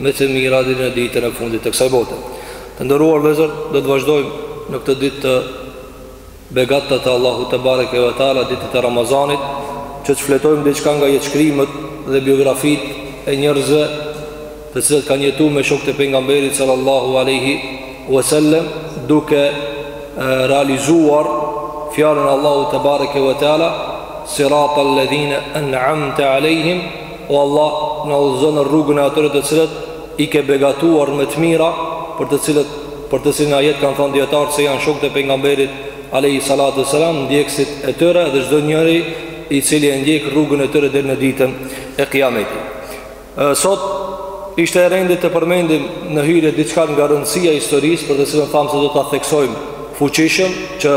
Me të mira deri në ditën e fundit të kësaj bote. Të nderuar vëllezër, do të vazhdojmë në këto ditë të begata të Allahut te bareke ve teala ditët e Ramazanit, që të shfletojmë diçka nga jetëshkrimet dhe biografitë e njerëzve të cilët kanë jetuar me shokët e pejgamberit sallallahu alaihi wasallam duke realizuar fjalën e Allahut te bareke ve teala siratal ladhina an'amta alehim O Allah, na udhëzo në rrugën e atyre të cilët i ke begatuar me të mira, për të cilët për të cilin ajet kanë thënë dijetarët se janë shokët e pejgamberit alayhi salatu wasalam, ndjekësit e tyre dhe çdo njeri i cili e ndjek rrugën e tyre deri në ditën e Kiametit. Sot ishte e rendit të përmendim në hyrje diçka nga rëndësia e historisë, për të cilën thamë se do ta theksojmë fuqishëm që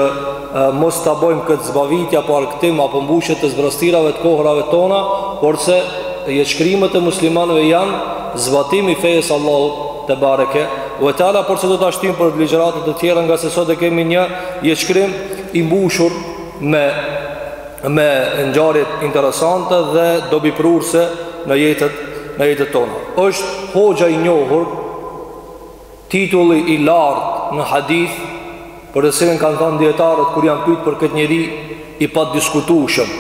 mos ta bëjmë këtë zbavitje apo argëtim apo mbushje të zbrastirave të kohërave tona, porse jetëshkrimet e muslimanëve janë zbatim i fesë së Allahut te bareke ve teala, porse do ta shtyjmë për ligjërata të tjera ngase sot e kemi një jetëshkrim i mbushur me me ngjarje interesante dhe dobiprurëse në jetët në jetët tona. Është hoxha i njohur Titulli i lartë në hadith, për të cilin kanë thënë dijetarët kur janë pyet për këtë njeri i padiskutueshëm.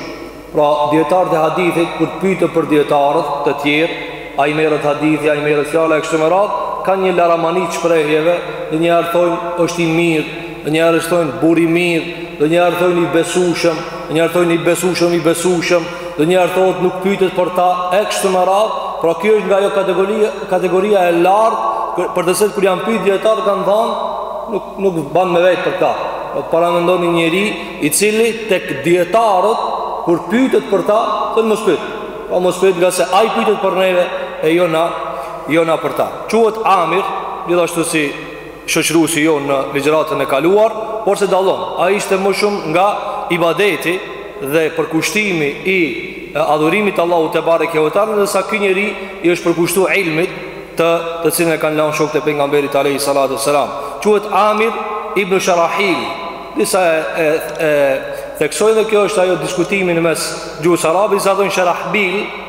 Pra, dijetarët e hadithit kur pyeten për dijetarët e tjerë, a i merret hadithi, a i merret fjala e kështu me radhë, kanë një laramani të shprehjeve, ndonjëherë thonë është i mirë, Ndonjëherë thojnë burrë i mirë Ndonjëherë thojnë i besueshëm Ndonjëherë thojnë i besueshëm, i besueshëm Ndonjëherë thojnë nuk pytet për ta E kështu me radhë Pra kjo është nga ajo kategoria, kategoria e lartë Për të cilët kur janë pytë dijetarët kanë thanë Nuk, nuk ban me vetë për ta Do të thotë paramendoni njeri I cili tek dijetarët Kur pytet për ta Thonë mos pyt Pra mos pyt ngase ai pytet për neve E jo na, jo na për ta Quhet Amir Gjithashtu si shoqëruesi jonë në ligjëratën e kaluar, porse dallon. Ai ishte më shumë nga ibadeti dhe përkushtimi i adhurimit të Allahut te bareke ve teala, ndërsa ky njeri i është përkushtuar ilmit të të cilin e kanë lënë shokët e pejgamberit alaihi salatu wassalam. Quhet Amir ibn Sharahil. Disa e, e, e theksojnë dhe kjo është ajo diskutimi në mes gjuhës arabe, disa thonë Sharahbil,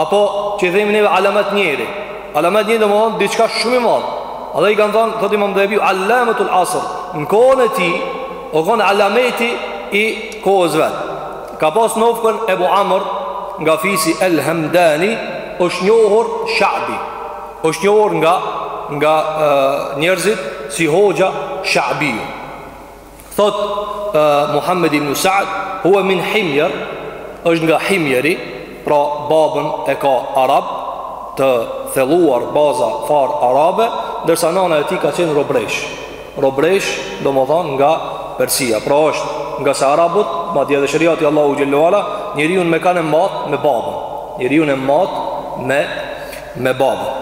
Apo që i themi neve alamet njeri Alamet njeri domethënë diçka shumë i madh Edhe i kanë thonë, thot imam Dhehebiu, alamet ul asër Në kohën e tij, o konë alameti i kohës vetë Ka pas nofkën Ebu Amr nga fisi El Hemdani është njohur Shabi është njohur nga, nga e, njerëzit si hoxha Shabi Thot Muhammed ibnu Sa'd, "Huwa min Himyar", është nga Himyari, pra babën e ka arab të thelluar baza far arabe, ndërsa nana e tij ka qenë robresh. Robresh, domethënë nga Persia. Pra është nga se arabët, madje edhe sheriati Allahut xhelle ue ala, njeriun me kan e mat me babën. Njeriun e mat me me babën.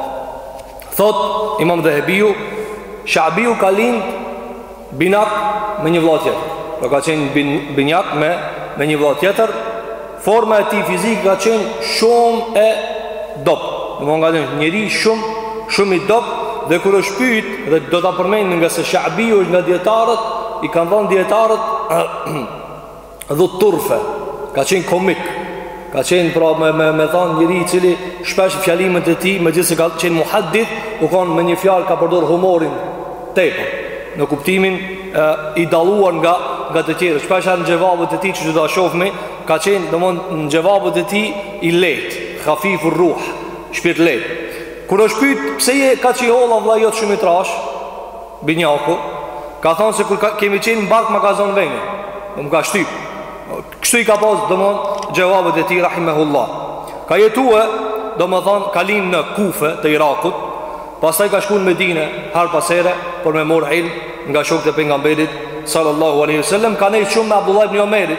Thot Imam Dhehebiu, Shabiu ka lind Binjak me një vëlla tjetër. Do ka qenë bin, binjak me me një vëlla tjetër. Forma e tij fizike ka qenë shumë e dobt. Domethan njeri shumë shumë i dobt dhe kur është pyet dhe do ta përmendim ngase Shabiu është nga dietarët, i kanë dhënë dietarët Dhu turfe, ka qenë komik, ka qenë pra me, me, me thanë njeri i cili shpesh fjalimet e tij, megjithëse ka qenë muhaddith, u kon me një fjalë ka përdor humorin tepër, në kuptimin e, i dalluar nga, nga të tjerët. Shpeshher në xhevabet e tij që që da shofmi, ka qenë domon në xhevabet e tij i lehtë, khafifur ruh, shpirt lehtë. Kur është pytë, pse je kaq i hollë a vlla jot shumë i trashë, Binjaku, Ka thonë se kur kemi qenë në bark ma ka zonë venin. Po më ka shtyp. Kështu i ka pas domon xhevabet e tij rahimehullah. Ka jetuar domethënë ka lind në Kufe të Irakut, pastaj ka shkun në Medine herë pas here për me marr ilm nga shokët e pejgamberit sallallahu alaihi wasallam, ka nejt shumë me Abdullah ibn Omerit.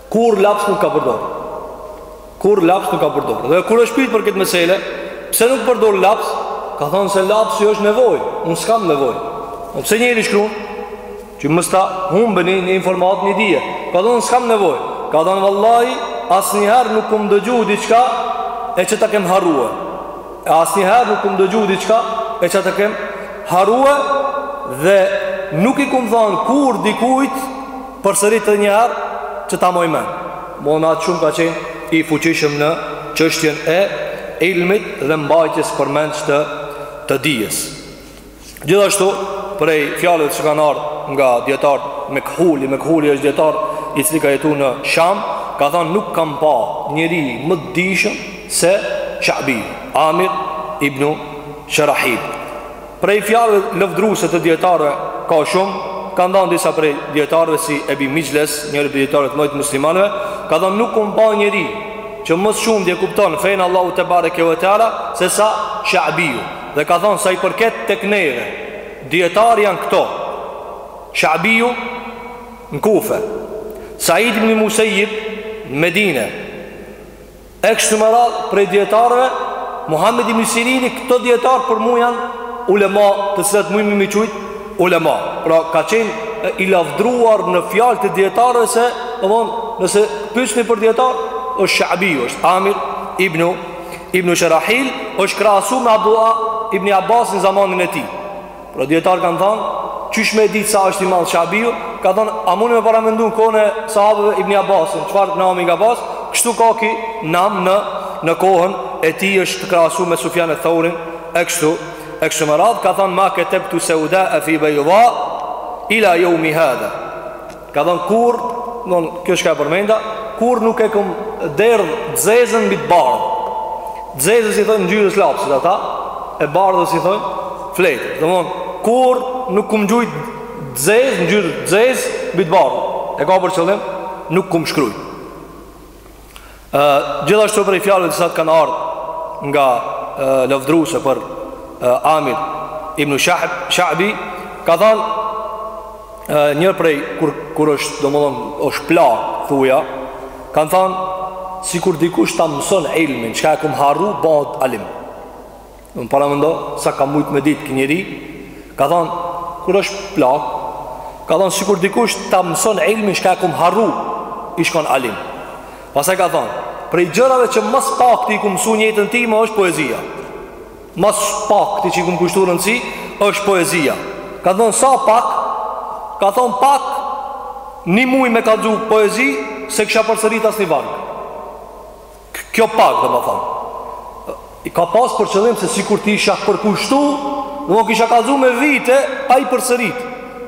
Kurrë laps nuk ka përdor. Kurrë laps nuk ka përdor. Dhe kur është pyet për këtë mesele, pse nuk përdor laps? Ka thënë se lapsi është nevojë, unë s'kam nevojë. Po pse njeri shkruan? Që mos ta humbeni një informatë një dije. Ka thënë s'kam nevojë. Ka thënë vallahi asnjëherë nuk kum dëgjuar diçka e që ta kem harruar. E asnjëherë nuk kum dëgjuar diçka e që ta kem harruar dhe nuk i kum thënë kurrë dikujt Përsërit edhe një herë që ta maj mend. Mona aq shumë ka qenë i fuqishëm në çështjen e ilmit dhe mbajtjes përmendsh të të dijes. Gjithashtu, prej fjalëve që kanë ardhur nga dietart Mekhuli, Mekhuli është dietar i cili ka jetuar në Sham, ka thënë nuk kam pa njeri më të dijshëm se Sha'bi, Amir ibn Sharahil. Prej fjalëve lëvdruese të dijetarëve ka shumë, ka thënë disa prej dijetarëve si Ebi Mixhlez, njëri prej dijetarëve të mëdhej të muslimanëve, ka thënë nuk kum pa njeri që më shumë e kupton fenë Allahut tebareke ve teala se sa Sha'biu. Dhe ka thënë sa i përket tek neve, dijetarë janë këto, Sha'biu në Kufe, Sa'id ibn Musayyib në Medine, E kështu me radhë prej dijetarëve, Muhammed ibn Sirini, këto dijetarë për mu janë ulema të cilët mujmi mi qujt ulema. Pra ka qenë i lavdëruar në fjalë te dijetarëve se, domethonë, nëse pysni për dijetarë, është Shabiu, është Amir ibn, ibn Sharahil, është krahasu me Abdullah ibn Abbas në zamanin e tij. Pra dijetarë kanë thanë, qysh me e ditë sa është i madh Shabiu, ka thanë, a muni me paramendu në kohën e sahabëve Ibni Abbasin, çfarë nami ka pas, kështu ka ky nam në, në kohën e tij është të krahasu me Sufjan eth Theurin, e kështu, e kështu me radhë, ka thanë, ma ketebtu seudae fi bejda, ila jeumi hadhe. Ka thënë kurrë, domethon kjo çka e përmenda, kurrë nuk e kum derdh zezën mbi të bardhë. Zezës i thonë ngjyrës së lapsit ata, e bardhës i thonë fletë. Domthon kurrë nuk kum gjujt zezë, ngjyrë zezë mbi të bardhë. E ka për qëllim nuk kum shkrujt. Gjithashtu prej fjalëve disa kanë ardhë nga lavdëruse për Amir ibn Shahb, Shahbi, ka thanë një prej kur, kur është domethonë, është plak, thuja, kanë thanë sikur dikush ta mëson ilmin, çka e kum harru, bëhet alim. Paramendo, sa ka mujtë me ditë ky njeri, ka thonë, kur është plak, ka thonë, sikur dikush ta mëson ilmin çka e kum harru, i shkon alim. Pastaj ka thonë, prej gjërave që ma s'pakti i kum msu n'jetën time është poezia. Ma s'pakti që i kum kushtu rëndësi, është poezia. Ka thonë, sa pak, ka thonë pak, një muj me kallxu poezi, s'e kisha përsërit asnjë varg. Kjo pak, domethënë, i ka pas për qëllim se sikur t'i isha përkushtu, domethënë kisha kallzu me vite pa i përsërit.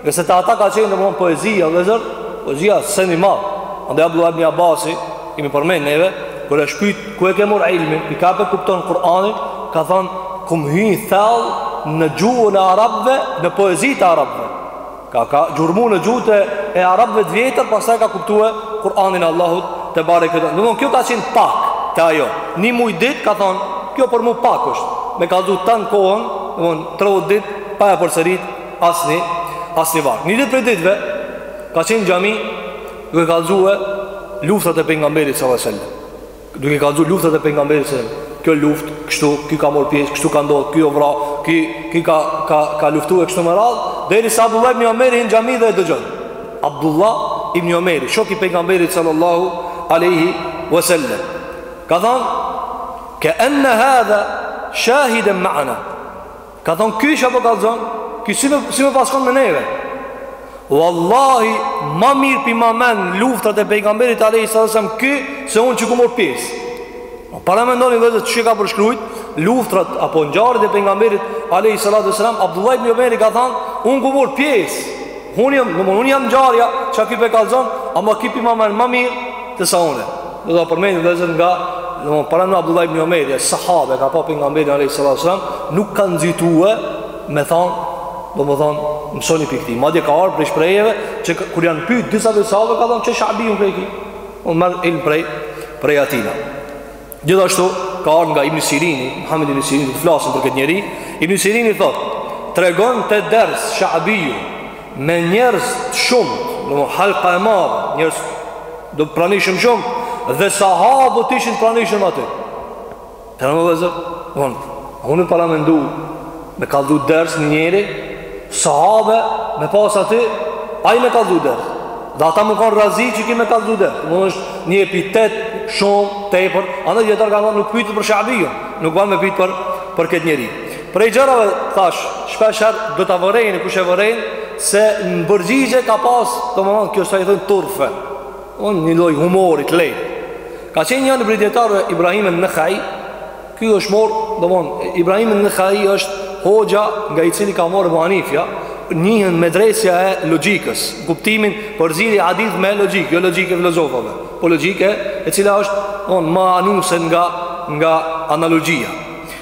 Ngase te ata ka qenë domethënë poezia, vëllazër, poezia sen i madh. Andaj Abdullah ibn Abasi, kemi përmend neve, kur është pyet ku e ke marr ilmin, qysh e kupton Kur'anin, ka thënë kum hy thell në gjuhën e arabëve, në poezitë e arabëve. Ka ka gjurmu në gjuhët e arabëve të vjetër, pastaj ka kuptue Kur'anin e Allahut tebareke ve. Domthon kjo ka qenë pak te ajo. Ni muj ditë ka thonë, kjo për mua pak është. Me kallxu tan kohën, domthon 30 ditë pa e përsërit asnjë asnjë varg. Një ditë prej ditëve ka qenë në xhami duke kallxue luftat e pejgamberit sallallahu alajhi wasallam. Duke kallxu luftat e pejgamberit se kjo luftë kështu ky ka marr pjesë kështu ka ndodh ky u vra ky ky ka ka ka luftu e kështu me radhë derisa Abdullah ibn Omeri hin në xhami dhe e dëgjon Abdullah ibn Omeri shok i pejgamberit sallallahu alaihi wasallam ka thon ka'an hadha shahidan ma'ana Ka thonë ky që po kallzon, ky si me si me pas kon me neve. Wallahi, ma mirë pi man men luftat e pejgamberit alayhis salam ky se unë që kum morr pjesë. Po para mendoni vetë çka ka përshkruajt luftrat apo ngjarjet e pejgamberit alayhis salam Abdullah ibn Omeri ka thonë, unë kum morr pjesë. Unë jam, unë jam ngjarja çka ky po kallzon, ama ky pi man men ma mirë të sa unë. Do ta përmendi vetë nga domethonë para Abdullah ibn Omeri, sahabe ka pa pejgamberin alayhis salam, nuk kanë nxitue me thon, domethonë, mësoni prej tij. Madje ka ardhur prej shprehjeve që kur janë pyet disa vetë sahabe ka thon qe Shabiun prej kij. Un marr ilm prej prej atina. Gjithashtu ka ardhur nga Ibn Sirini, Muhammed ibn Sirini, të flasin për këtë njeri. Ibn Sirini thot, tregon te ders Shabiu me njerëz të shumtë, domethonë hallka e madhe, njerëz domethonë pranishëm shumë dhe sahabët ishin të pranishëm aty. Të rëmë dhe zërë, von, unë paramendo, me kallzu ders një njeri, sahabe me pas aty, ai me kallzu ders. Dhe ata me kanë razi që ky me kallzu ders. Domethonë është një epitet shumë, tepër, andaj dijetarët ka thonë nuk pytet për Shabiun, nuk ban me pyt për, për këtë njeri. Prej gjërave thash, shpesh herë do ta vëreni kush e vëren se në përgjigje ka pas, domethënë kjo si i thojn turfe. On një lloj humori të lehtë. Ka qenë njani prej dijetarëve Ibrahim al-Nakhai. Ky është mor, domethënë Ibrahim al-Nakhai është hoxha nga i cili ka marrë Abu Hanifja, njihen medresja e logjikës, kuptimin përziri hadith me logjikë, jo logjikë e filozofëve, po logjikë e cila është domethonë ma anuse nga nga analogjia.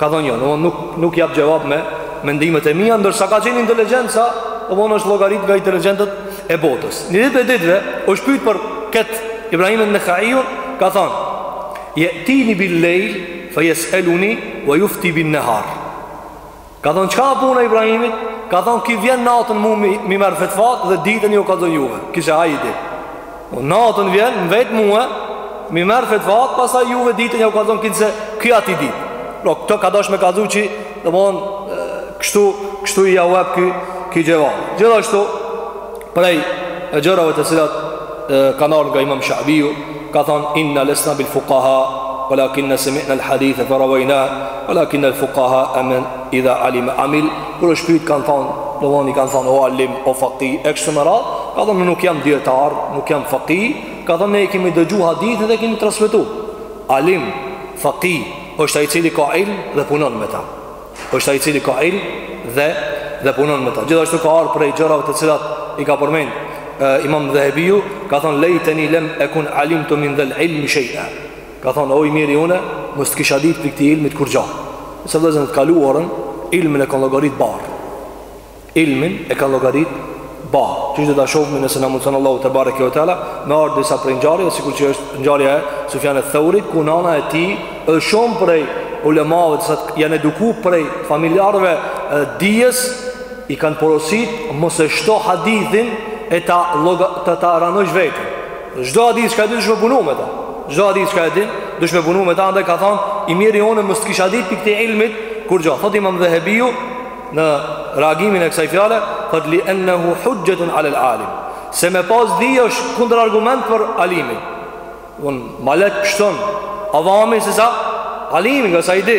Ka thonë jo, nuk, nuk jap xhevap me mendimet e mia, ndërsa ka qenë inteligjenca, domethonë është llogarit nga inteligjentët e botës. Një ditë e ditëve, është pyjtë për këtë Ibrahim Nehaiun, ka thonë, jetini bil lejl, fa jeseluni, va jufti bin nehar. Ka thonë, çka a puna Ibrahimit? Ka thonë, ky vjen natën mu m'i, m'i merr fetvat dhe ditën ju kallzon juve, kinse ai i di. Po natën vjen më vet mue, m'i merr fetvat, pasaj juve ditën jau kallzon kinse ky i di. Pra, këtu ka dasht me kallzu që, domethonë, kështu, kështu ai jau ep këto xhevap. Gjithashtu, prej gjërave të cilat e, kanë ardhë nga imam Shabiju, ka thonë, inna lesna bil fukaha, walakinna semi'na el hadithe, faravajna, walakinnel fukahae men, idha alime amil Kur është pyjtë kanë thonë domethonë i kanë thonë o alim, o fakih E kështu me radhë Ka thonë nuk jam dijetar, nuk jam fakih Ka thonë ne i kemi dëgju hadithin dhe kemi transmetu Alim, fakih është ai i cili ka ilm dhe punon me ta është ai i cili ka ilm dhe, dhe punon me ta Gjithashtu ka ardh prej gjërave të cilat i ka përmend e, Imam Dhehebiju Ka thonë lejteni lem ekun alimtu min dhel ilmi shej'a Ka thonë, o i miri une, mos të kisha ditë prej këtij ilmit kurgja. Se vëllezër në të kaluarën, ilmin e kanë llogarit barrë. Ilmin e kanë llogarit barrë. Që do ta shofmi nëse na mundëson Allahu tebareke ue teala, me ardhë disa prej ngjarjeve, sikur që është ngjarja e Sufjan eth-Theurit, ku nana e tij është shumë prej ulemave sa janë eduku prej familjarëve dijes, i kanë porosit, mos e shto hadithin e ta, loga, ta, ta ranojsh vetën. Çdo hadith çka e din dush me punu me ta. Çdo hadith çka e din, dush me punu me ta, andaj ka thënë, i miri unë mos të kisha ditë prej këtij ilmit kurgja. Thotë Imam Dhehebiu në reagimin e kësaj fjale, thotë li ennehu huxhetun alel alim. Se me pas di është kundër argument për alimin. Domthon ma lehtë pështon avami se sa alimin, ngase ai di.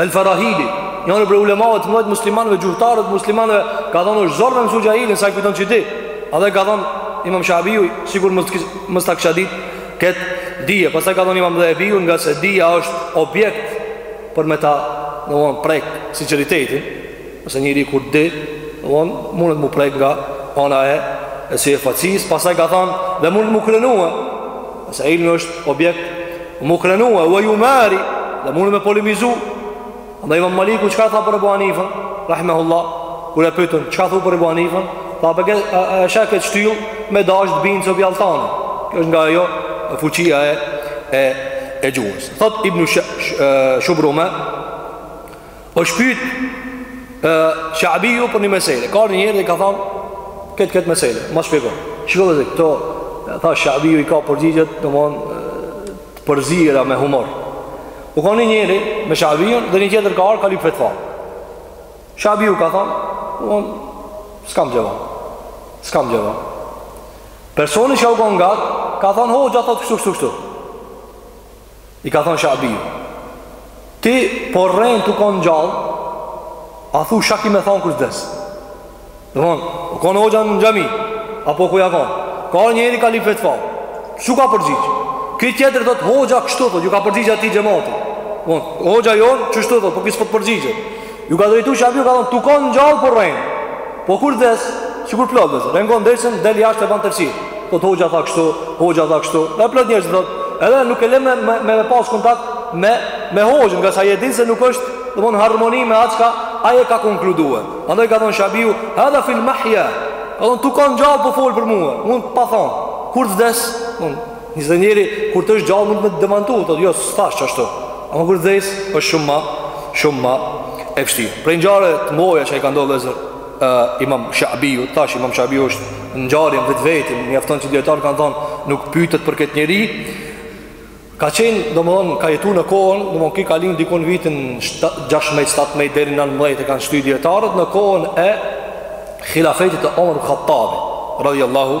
El Farahidi, njëri prej ulemave të mëdhenj muslimanëve, gjuhëtarët muslimanëve, ka thënë është zor me mësu xahilin se ai kujton që di. Andaj ka thënë Imam Shabiu, sikur mos mos ta kisha ditë kët dije. Pastaj ka thënë Imam Dhehebiu, ngase dija është objekt për me ta, domthon prek sinqeritetin. Nëse njëri kur di, domthon, mundet mu prek nga ana e, e syefaqësisë, pastaj ka thanë, dhe mundet mu krenua, nëse ilmi është objekt, mu krenua, ue jumari, dhe mundet me polemizu. Andaj imam Maliku, çka tha për Ebu Hanifën, rahmehullah, kur e pytën, çka thu për Ebu Hanifën, tha për ke, e, e sheh ket shtyllë, me dash të bind se o prej alltani, kjo është nga ajo fuqia e, e, e gjuhës. Thot Ibn Shubrume, Osht pyt Shabiu për një mesele Ka ardh një njeri dhe i ka than Këtë këtë mesele Ma shpjego Shiko dhe zi Këto Tha Shabiu i ka përgjigjet domthon të përzira me humor U kan një njeri Me Shabiun Dhe një tjetër ka ardh Ka lyp fetva Shabiu ka than domthon S'kam xhevap S'kam xhevap Personi që u kan ngat Ka than hoxha thot kështu kështu kështu I ka thonë Shabiu Ti po rren tu konë gjallë A thu çka ki me thonë kur të des Domthon, u konë hoxha në xhami Apo ku janë konë Ka ardh njëri ka lyp fetva S'u ka përgjigjë Ky tjetri thotë hoxha kështu thotë Ju ka përgjigjë atij xhematit Hoxha jonë kështu thotë Po kishe po t'përgjigjet Ju ka drejtu Shabiu ka thonë tu kon gjallë po rren. Po kur des, sikur plot njerëz, e ngon dersin, del jashtë e ban tersi. Thotë hoxha tha kështu, hoxha tha kështu. Dhe plot njerëz thotë. Edhe nuk e le me me, me pas kontakt me me hoxhën, ngase e din se nuk është domthon harmoni me atë çka ai e ka konkluduar. Andaj ka thonë Shabiu, "Hadha fil mahya." Ka thonë tu kon gjallë po fol për mua. Unë pa thonë. Kur vdes, unë Nëse njeri, kur të është gjallë mund të me demantu, të jo, s'është ashtu. Ama kur të vdes, është shumë ma, shumë ma e vështirë. Prej njare të mdoja që e ka ndodhë dhe zër, uh, imam Shabiju, tash imam Shabiju është ngjarje në vetveten, mjafton që dijetarët kanë thonë, nuk pytet për këtë njeri, ka qenë, domethonë, ka jetu në kohën, domethonë, ky ka lindë dikund vitin 16-17 deri në 19 e kanë shty dijetarët në kohën e hilafetit të Omer ibn Hattabit, radijallahu,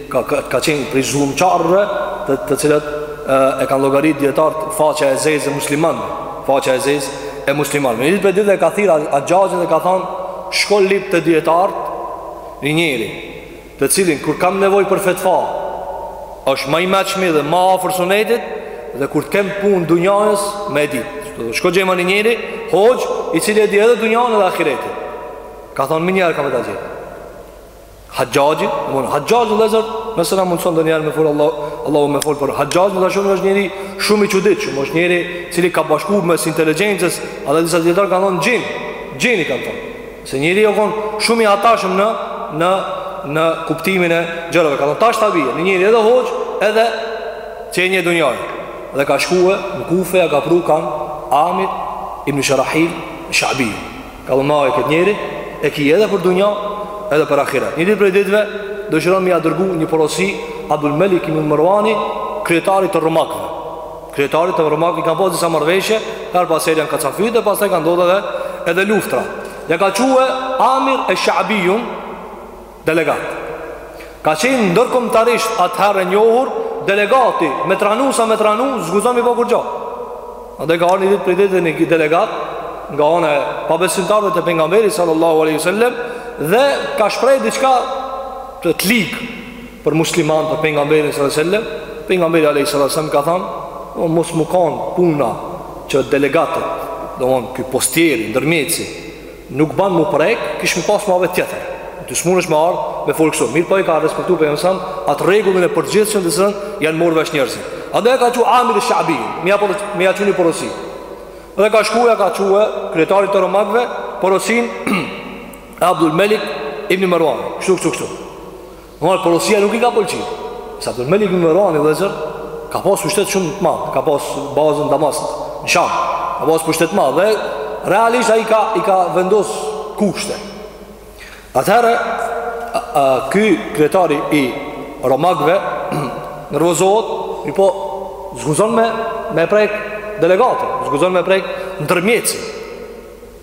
ka ka, ka qenë prej zullumçarëve të të cilët e, e kanë llogarit dijetarët faqja e zezë e muslimanëve, faqja e zezë e muslimanëve. Një ditë prej ditëve ka thirr Haxhaxhin dhe ka thonë shko lyp te dijetarët një njeri, të cilin kur kam nevojë për fetva, është më i mëshmi dhe më afër sunetit dhe kur të kem punë dunjaje me e dit. Shko gjema një njeri, hoxhë, i cili e di edhe dunjanë dhe ahiretin. Ka thonë menjëherë kam ta gjet Haxhaxhi, mon Haxhaxhi vllezër, nëse na mundëson ndonjëherë me fol Allah, Allahu me fol për Haxhaxhin, do të shohim është njeri shumë i çuditshëm, është njeri i cili ka bashkuar mes inteligjencës, edhe disa dijetarë kanë thënë xhin, xhin i kanë thënë. Se njeri o kon shumë i hatashëm në në në kuptimin e gjërave. Ka thënë tash ta bie një njeri edhe hoxhë, edhe që e njeh dunjanë. Dhe ka shkuar në Kufe, ka pru kan Amir ibn Sharahil Shabi. Ka thonë ai këtë njeri E ki edhe për dunja Edhe për ahiret Një ditë prej ditëve Dëshiron me ja dërgu një porosi Abdul Melik ibn Mervani kryetarit të romakve kryetarit të romakve Kanë pas disa marrëveshje Herë pas here janë kacafyt Dhe pastaj kanë ndodhë dhe Edhe luftra Ja ka çu Amir esh-Shabijun Delegat. Ka qenë ndërkombëtarisht atëherë e njohur delegati me tranu sa me tranu s'guxon me i bo kurgjo. Andaj ka ardh një ditë prej ditëve një delegat nga ana e pabesimtarëve te pejgamberi sallallahu alaihi wasallam dhe ka shpreh diçka të lig për muslimanët, për pejgamberin sallallahu alaihi wasallam pejgamberi alaihi wasallam ka thënë po mos me kanë puna që delegatët domethon ky postieri ndërmjetësi Nuk ban m'u prek, kishim pas muhabet tjetër. Ti s'munesh me ardh, me fol kështu. Mirëpo e ka respektuar pejgamberi alejhi selam atë rregullin e përgjithshëm të cilin janë marrë vesh njerëzit. Andaj e ka çu Amir al-Shabi, me ja çu një porosi. Dhe ka shkuar ja ka çu kryetarit të Romakëve porosin e Abdul Malik ibn Marwan. Kështu kështu kështu. Normal porosia nuk i ka pëlqyer. Se Abdul Melik Mervani vllezër, ka pas pushtet shumë të madh, ka pas bazën Damask në Sham. Ka pas pushtet të madh dhe realisht ai ka i ka vendos kushte. Atëherë ky kryetari i Romakëve nervozohet, mirëpo s'guxon me me prek delegatin, s'guxon me prek ndërmjetësin.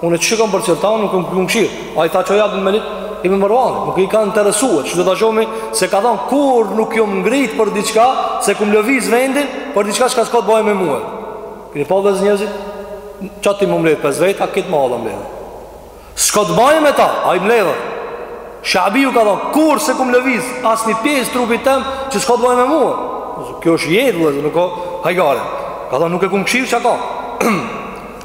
Unë çu kam bërë çfarë nuk e kum këshir. Ai tha çoja Abdul Malik ibn Marwanit, nuk i ka interesuar. Çdo ta shohmi se ka thon kurr nuk jom ngrit për diçka, s'e kum lëviz vendin për diçka që s'ka të bëjë me mua. Keni pa vllezër njerëzit? Çat ti më mbledh pas vet, a kit më halla mbledh. S'ka të bëjë me ta, ai mbledh. Shabiu ka thon kurr s'e kum lëviz as një pjesë trupit tëm që s'ka të bëjë me mua. Kjo është jetë, nuk ka hajgare. Ka thon nuk e kum këshir çka ka.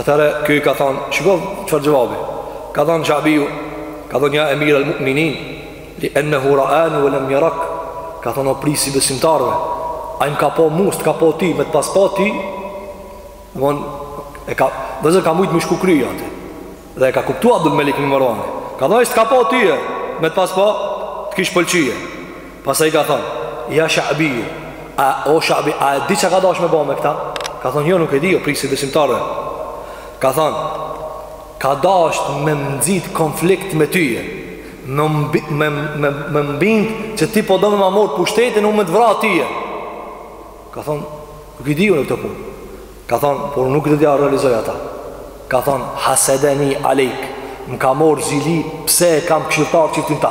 Atëherë kjo i ka thonë, shiko çfarë xhevabi, ka thonë Shabiu, ka thonë ja emir al-mu'minin, li ennehu ra'ani ve lem jereke ka thonë o prijsi besimtarve, ai m'ka pa mu, s't'ka pa ty, me të pas pa ty, domethon, e ka, vllezër ka mujtë me i shku kryja ati, dhe e ka kuptu Abdul Melik ibn Mervani, ka thonë, ai s't'ka pa ty e, me të pas pa, të kish pëlqyje, Pastaj ka thënë, ja Sha'bi, a o Sha'bi, a e di çka ka dashur me bo me këta? Ka thënë, jo nuk e di, o prijsi besimtarëve. Ka thënë, ka dashur me m'nxit konflikt me ty. Me mbi, me me m'bind që ti po do me ma mor pushtetin unë me të vra ty. Ka thënë, nuk e di unë këtë punë. Ka thënë, por nuk do t'ja realizoj ata. Ka thënë, hasedeni alejk, më ka mor zili pse e kam këshilltar çiftin ta.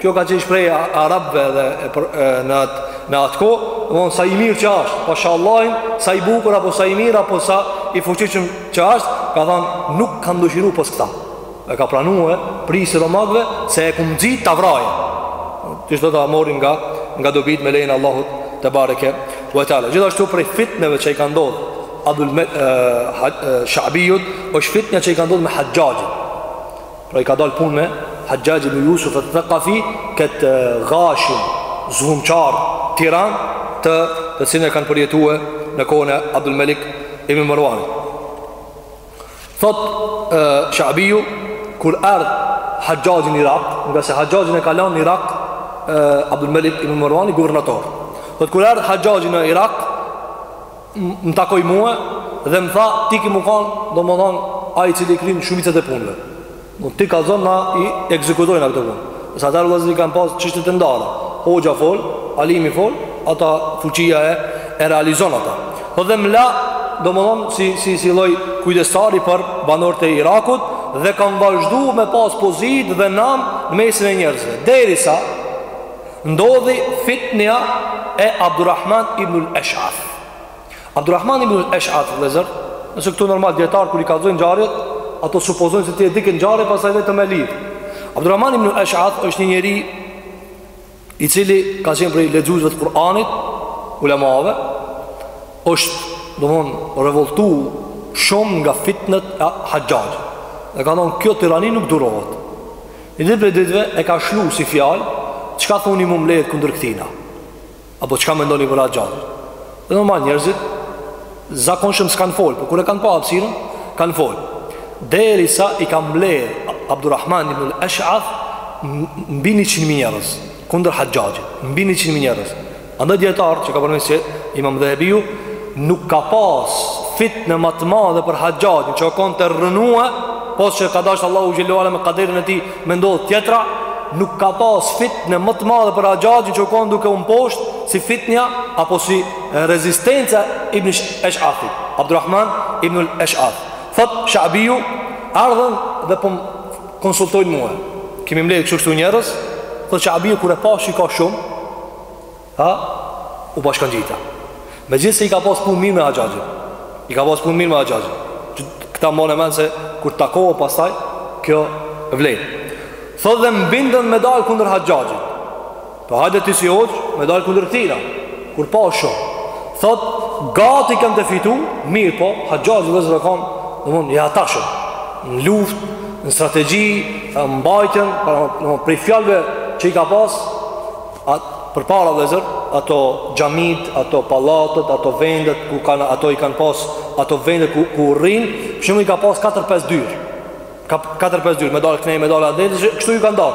Kjo ka qenë shprehje e arabëve dhe e për, e, në atë në atë kohë, domethon sa i mirë që është, mashallah, sa i bukur apo sa i mirë apo sa i fuqishëm që është, ka thënë nuk kam dëshiruar pos këta. E ka pranuar prijsi romakëve se e kum nxit ta vrajë. Qi do ta marrim nga nga dobit me lejen e Allahut tebareke ve teala. Gjithashtu prej fitneve që i ka ndodhur Abdul Shabiut, është fitnja që i ka ndodhur me Hajjajin. Pra i ka dalë punë me Hajjaj ibn Jusuf eth-Thekafi këtë gashim, zullumqar, tiran të të cilën e kanë përjetue në kohën e Abdul Melik ibn Marwan. Thot e, Shabiju, kur erdh Hajjaji në Irak, ngase Hajjajin e ka lan në Irak e, Abdul Melik ibn Marwani guvernator. Thot kur erdh Hajjaji në Irak, më takoi mua dhe më tha ti ke me kon domethon ai i cili kryen shumicën e punëve domethon ti kallzon na i ekzekutojnë ato punë se atëher vllezër i kanë pas çështjet e ndara hoxha fol alimi fol ata fuqia e e realizon ata po dhe më la domethon si si si lloj kujdestari për banorët e Irakut dhe kam vazhdu me pas pozitë dhe nam në mesin e njerëzve derisa Ndodhi fitnja e Abdurrahman ibn al-Esh'af. Abdurrahman ibn al-Esh'ath, vllezër, nëse këtu normal dijetarët kur i kallzojnë ngjarjet, ato supozojnë se ti e di këtë ngjarje, pasaj vetëm e lidh. Abdurrahman ibn al-Esh'ath është një njeri i cili ka qenë prej lexuesve të Kur'anit, ulemave, është, domethonë, revoltu shumë nga fitnet e Haxhaxhit. Dhe kanë thonë, kjo tirani nuk durohet. Një ditë prej ditëve e ka lshu si fjalë, çka thoni m'u mbledh kundër këtina? Apo çka mendoni për Haxhaxhin? Dhe normal njerëzit, zakonshëm s'kanë folë, po kur e kanë pa hapsirën, kanë folë. Derisa i ka mbledh Abdurrahman ibn al-Esh'ath mbi 100 mijë njerëz kundër Haxhaxhit, mbi 100 mijë njerëz. Andaj dijetarë që ka përmend si imam Dhehebiu Nuk ka pas fitne ma të madhe për Haxhaxhin Që o konë tu e rrënue Pos që ka dashtë Allahu xhele ue ala me kaderin e tij Me ndodh tjetra Nuk ka pas fitne ma të madhe për Haxhaxhin Që o konë duke u mposhtë Si fitnja apo si rezistenca Ibn Esh'athit Abdurrahman Ibn Esh'ath Thot Sha'biu Ardhën dhe po m'konsultojnë mue Kemi mledh kështu njerëz Thot Sha'biu kur e pash si ka shumë Ha? U bashkangjita. Megjithëse i ka pas punët mirë me Haxhaxhin. I ka pas punët mirë me Haxhaxhin. Këta mbane n'men se kur të takohë pas taj, kjo vlen. Thot dhe m'bindën me dalë kundër Haxhaxhit. Po hajde ti si hoxhë, me dalë kundër këtina. Kur pashë shumë. Thot, gati kem të fitu, mirëpo Haxhaxhi, vllezër, o konë, domethonë, i hatashëm. Në luft, në strategji, në mbajtën, pra, në, në, prej fjalëve që i ka pasë, Atë përpara, vllezër, ato xhamitë, ato pallatet, ato vendet ku kanë, ato i kanë pas, ato vendet ku, ku rrinë, për shembull i ka pas 4-5 dyer. 4-5 dyer, me dalë knej, me dalë andej, kështu i kanë nda.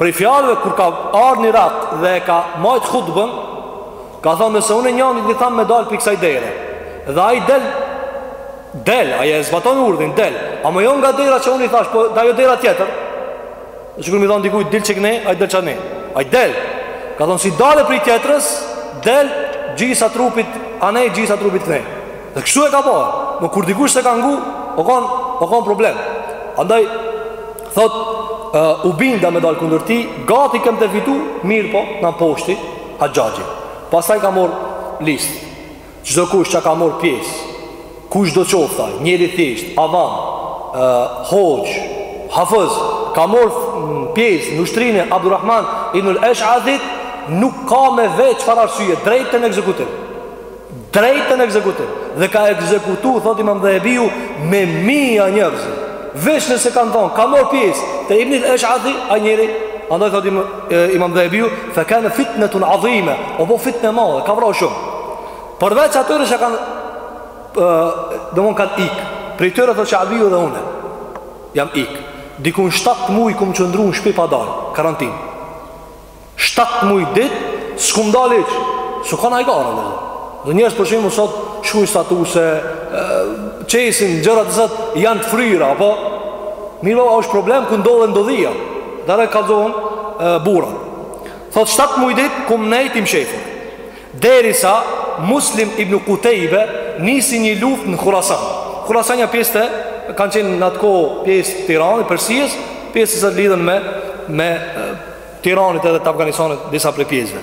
Prej fjalëve, kur ka ardh në Irak dhe ka majtë hutben, ka thonë nëse unë njënit i tham me dalë prej kësaj dere. Dhe ai del, del, ai e zbaton urdhnin, del. Ama jo nga dera që unë i thashë, po te ajo dera tjetër, Dhe sikur me i thonë dikujt, dil qe knej, ai del qe anej, ai del. Ka thonë, si dalë prej tjetrës, del gjysa e trupit anej, gjysa e trupit knej. Dhe kështu e ka bo, ma kur dikush s'e ka ngu, o konë, o konë problem. Andaj, thotë, uh, u binda me dalë kundër tij, gati kem të fitu, mirëpo na mposhti Haxhaxhi. Pasaj ka morë listë. Çdokush që ka morë pjesë, kushdo qoftë ai, njeri thjesht, avam, e, hoxhë, hafëz, ka morë pjesë në ushtrinë e Abdurrahman ibnul Esh'athit, nuk ka me vet çfarë arsye, drejt e në ekzekutim. Drejt e në ekzekutim. Dhe ka ekzekutu, thot imam Dhehebiu, me mija njerëz. Veç nëse kanë thonë, ka morë pjesë, te Ibnul Esh'athi, ai njeri, andaj thot imam, Imam Dhehebiu Fe kanet fitnetun adhime O bo fitne madhe ka vra shumë Përveç atyre që kanë domethon kanë ik Prej tyre thot Shabiu dhe une Jam ik Dikun 7 muj kum qëndru në shpi pa dalë Karantin 7 muj dit S'kum dalë hiç S'u kon hajgare Dhe njerëz për shembull sot shkruajnë statuse, qesin gjërat disa janë të fryra, apo mirëpo, është problem kur ndodhen ndodhia. Dhe ai kallzon burra. Thot 7 muaj dit kum nejt i mshefun. Derisa Muslim ibn Kutejbe nisi një luftë në Khurasan. Khurasan një pjesë të kanë qenë në atë kohë pjesë të Iranit, Persisë, pjesë që lidhen me me të Iranit edhe të Afganistanit disa prej pjesëve.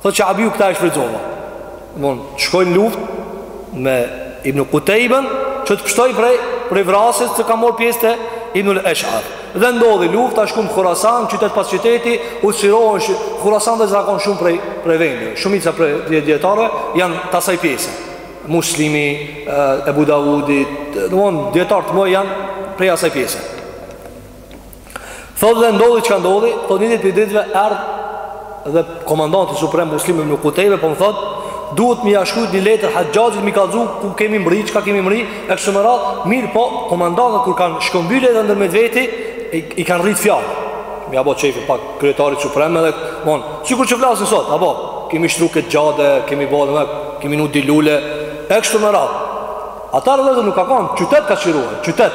Thotë Sha'abiu këta e shfrytëzova. Domthon shkoi në luftë me Ibn Qutaybën që të pështoi prej prej vrasjes që ka marr pjesë te Ibn al-Ash'ath. Dhe ndodhi lufta shkum Khurasan, qytet pas qyteti, u çlirohen Khurasan dhe takon shumë prej prej vendi. Shumica prej dijetarëve janë të asaj pjese. Muslimi, Abu Dawudi, domthon dijetarë të mëdhenj janë prej asaj pjese. Thotë dhe ndodhi çka ndodhi, po një ditë prej ditëve erdh dhe komandanti suprem Muslim ibn Kutejbe, po më thotë, duhet me ia shkrujt një letër Haxhaxhit me kallzu ku kemi mrri, çka kemi mrri, e kështu me radhë, mirëpo komandantët kur kanë shkëmby letër ndërmjet veti, i, i kanë rritë fjalë. Me ia bo qefin pak kryetarit suprem edhe, domethon, sikur që flasin sot, apo, kemi shtru këtë xhade, kemi bo dhe kemi nu dilule, e kështu me radhë. Atëherë dhe nuk ka konë, qytet ka çliru, qytet.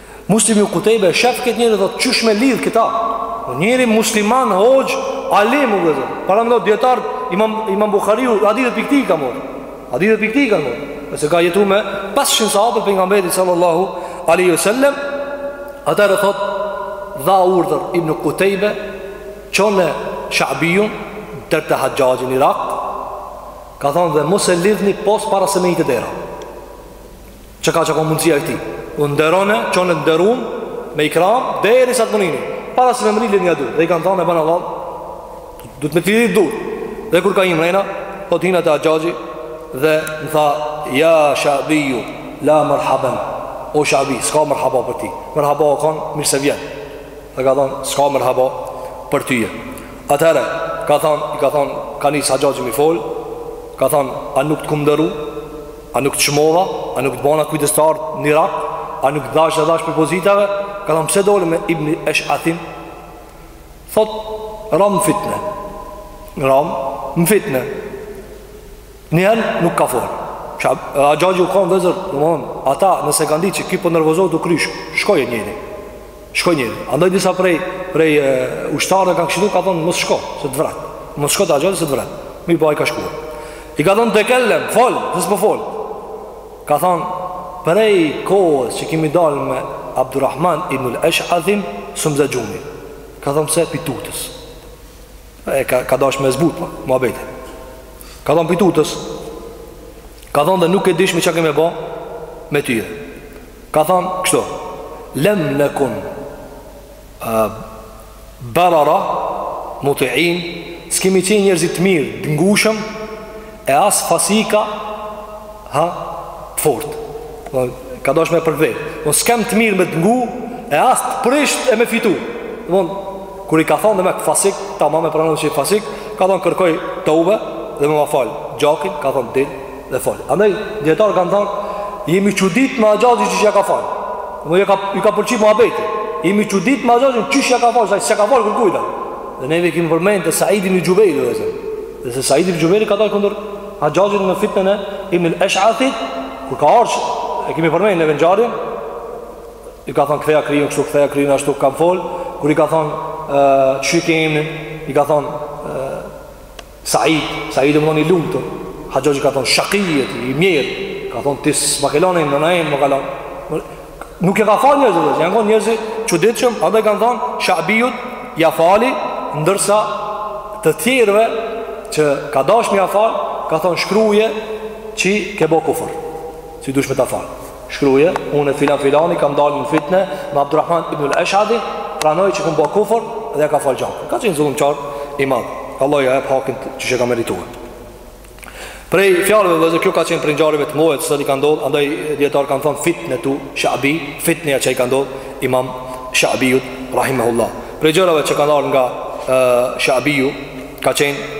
Muslim ibn Kutejbe e shef këtë njeri dhe thot qysh me lidh këta po Njeri musliman hoxhë alim u vëzë Paramendo dijetar imam, imam Bukhariu hadithet prej këtij ka morr Hadithet prej këtij ka morr E se ka jetu me 500 sahabët e Pejgamberit sallallahu aleyhi sallem Atëherë thot Dha urdhër Ibn Kutejbe Çone Shabiun Deri te Haxhaxhi n'Irak Ka thonë dhe mos e lidhni pos para se me hi te dera Çka çka mundësia e tij U nderone, çone të nderum Me ikram, derisa të mrrini Para se me mrri lidhni durt Dhe i kanë thonë e banë Allah Duhet me t'i lidh durt Dhe kur ka hi mrena Po thot hina te Haxhaxhi Dhe më tha Ja Shabiu La merhaben O Shabi, s'ka merhaba për ty Merhaba o kanë, mirë se vjen Dhe ka thonë, s'ka merhaba për ty Atëherë, ka thonë, ka thonë Ka nis Haxhaxhi me folë Ka thonë, a nuk të kum nderu A nuk t'çmova, a nuk të bona kujdestar në Irak, a nuk t'dhash dhe t'dhash prej pozitave, ka thonë pse dole me Ibn Eshathin, thot, ram fitne, ram në fitne, njëherë nuk ka folë, që Haxhaxhi u konë vezir, domethon, ata nëse kanë ditë që ki po nervozohet u kry, shkoi njeri, Shkon njëri. Andaj disa prej prej ushtarëve kanë kështu kanë thonë mos shko, se të vret. Mos shko te Haxhaxhi se të vret. Mirëpo ai ka shkuar. I ka thonë tekel-lem, fol, pse s'po fol. Ka thonë prej kohës që kemi dalë me Abdurrahman ibn al-Ash'athin s'um ze gjumi. Ka thonë pse pi tutës. E ka ka dash me e zbut pak, muhabet. Ka thonë pi tutës. Ka thonë dhe nuk e dishim çka kemi bo me ty. Ka thënë kështu: "Lem nekun barara muti'in", s'kemi qenë njerëz të mirë, dëgjueshëm e as fasika ha të fortë. Dhe ka dash me përkthy. Don s'kem të mirë me të ngu e as të prisht e me fitu. Don kur i ka thonë je fasik, tamam me pranu që fasik, ka thonë kërkoj tobe dhe me ma fal gjakin, ka thonë dil, dhe fol. Andaj dijetarët kanë thënë, jemi çudit me Haxhaxhin që ja ka fal. Me ja ka i ka pëlqyer muhabeti. Jemi çudit me Haxhaxhin që ja ka fal, se s'ja ka fal kërkujt. Dhe neve kem përmend të Said ibn Jubair vëllezër. Dhe se Said ibn Jubair ka dalë kundër Haxhaxhit në fitnën e Ibn al-Ash'athit, kur ka ardhur, e kemi përmend në ngjarjen. I ka thënë ktheja kryen kështu, ktheja kryen ashtu, kam fol, kur i ka thënë, "Qysh e ki emrin? i ka thënë, Said, Said do të thonë i lumtur. Haxhaxhi ka thonë shakij je, i mjerë. Ka thonë ti s'ma ke lonë, nana ime ma ka lon. Nuk e ka falë njerëzit, vëllezër, janë konë njerëz t'çuditshëm, andaj kanë thonë Shabiut ja fali, ndërsa të tjerëve që ka dashë me ja falë, ka thonë shkruje që ke bo kufër, si dush me ta falë. Shkruje, unë filan filani kam dalë në fitne me Abdurrahman ibn al-Eshadi, pranoj që kam bërë kufër dhe ja ka falë gjakun. Ka qenë zullumqar i madhë. Allahu ja jep hakin që që ka merituar. Prej fjalëve vëllezër kjo ka qenë prej ngjarjeve të mojët, se ç'i ka ndodhë, andaj dijetarët kanë thonë fitnetu Shabi, fitneja që i ka ndodhë, imam Shabiut, rahimahullah. Prej gjërave që ka ardhë nga uh, Shabiu, ka qenë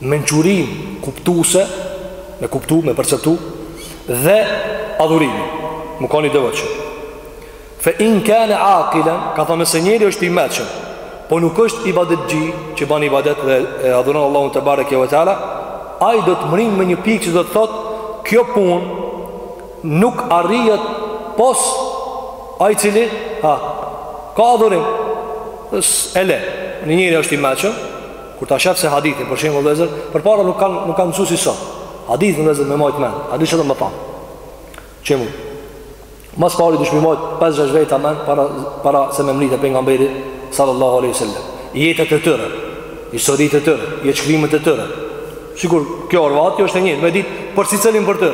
mençurinë kuptuese, me kuptu, me perceptu, dhe adhurimin, me kanë i devotshëm. Fe in kane akilen, ka thonë nëse njeri është i meçëm, po nuk është ibadetxhi, që ban ibadet dhe e adhuron Allahun tebareke ve teala, ai do të mërrijë në një pikë që do të thotë, kjo punë nuk arrijet pos ai i cili, ha, ka adhurim, e nëse njeri është i meçëm, Kur ta shef se hadithin, për shembull vëllezër, përpara nuk kanë nuk kanë mësuar si sot. Hadithin vëllezër me majt mend, hadithi ça do me thonë. Shembull. Ma s'pari dush me majt pesë gjashtë veta mend para para se me mrri te pejgamberi sallallahu alaihi wasallam. Jetët e tyre, historitë e tyre, jetëshkrimet e tyre. Sikur kjo orvati është e njëjtë, me ditë për si cëllim për të.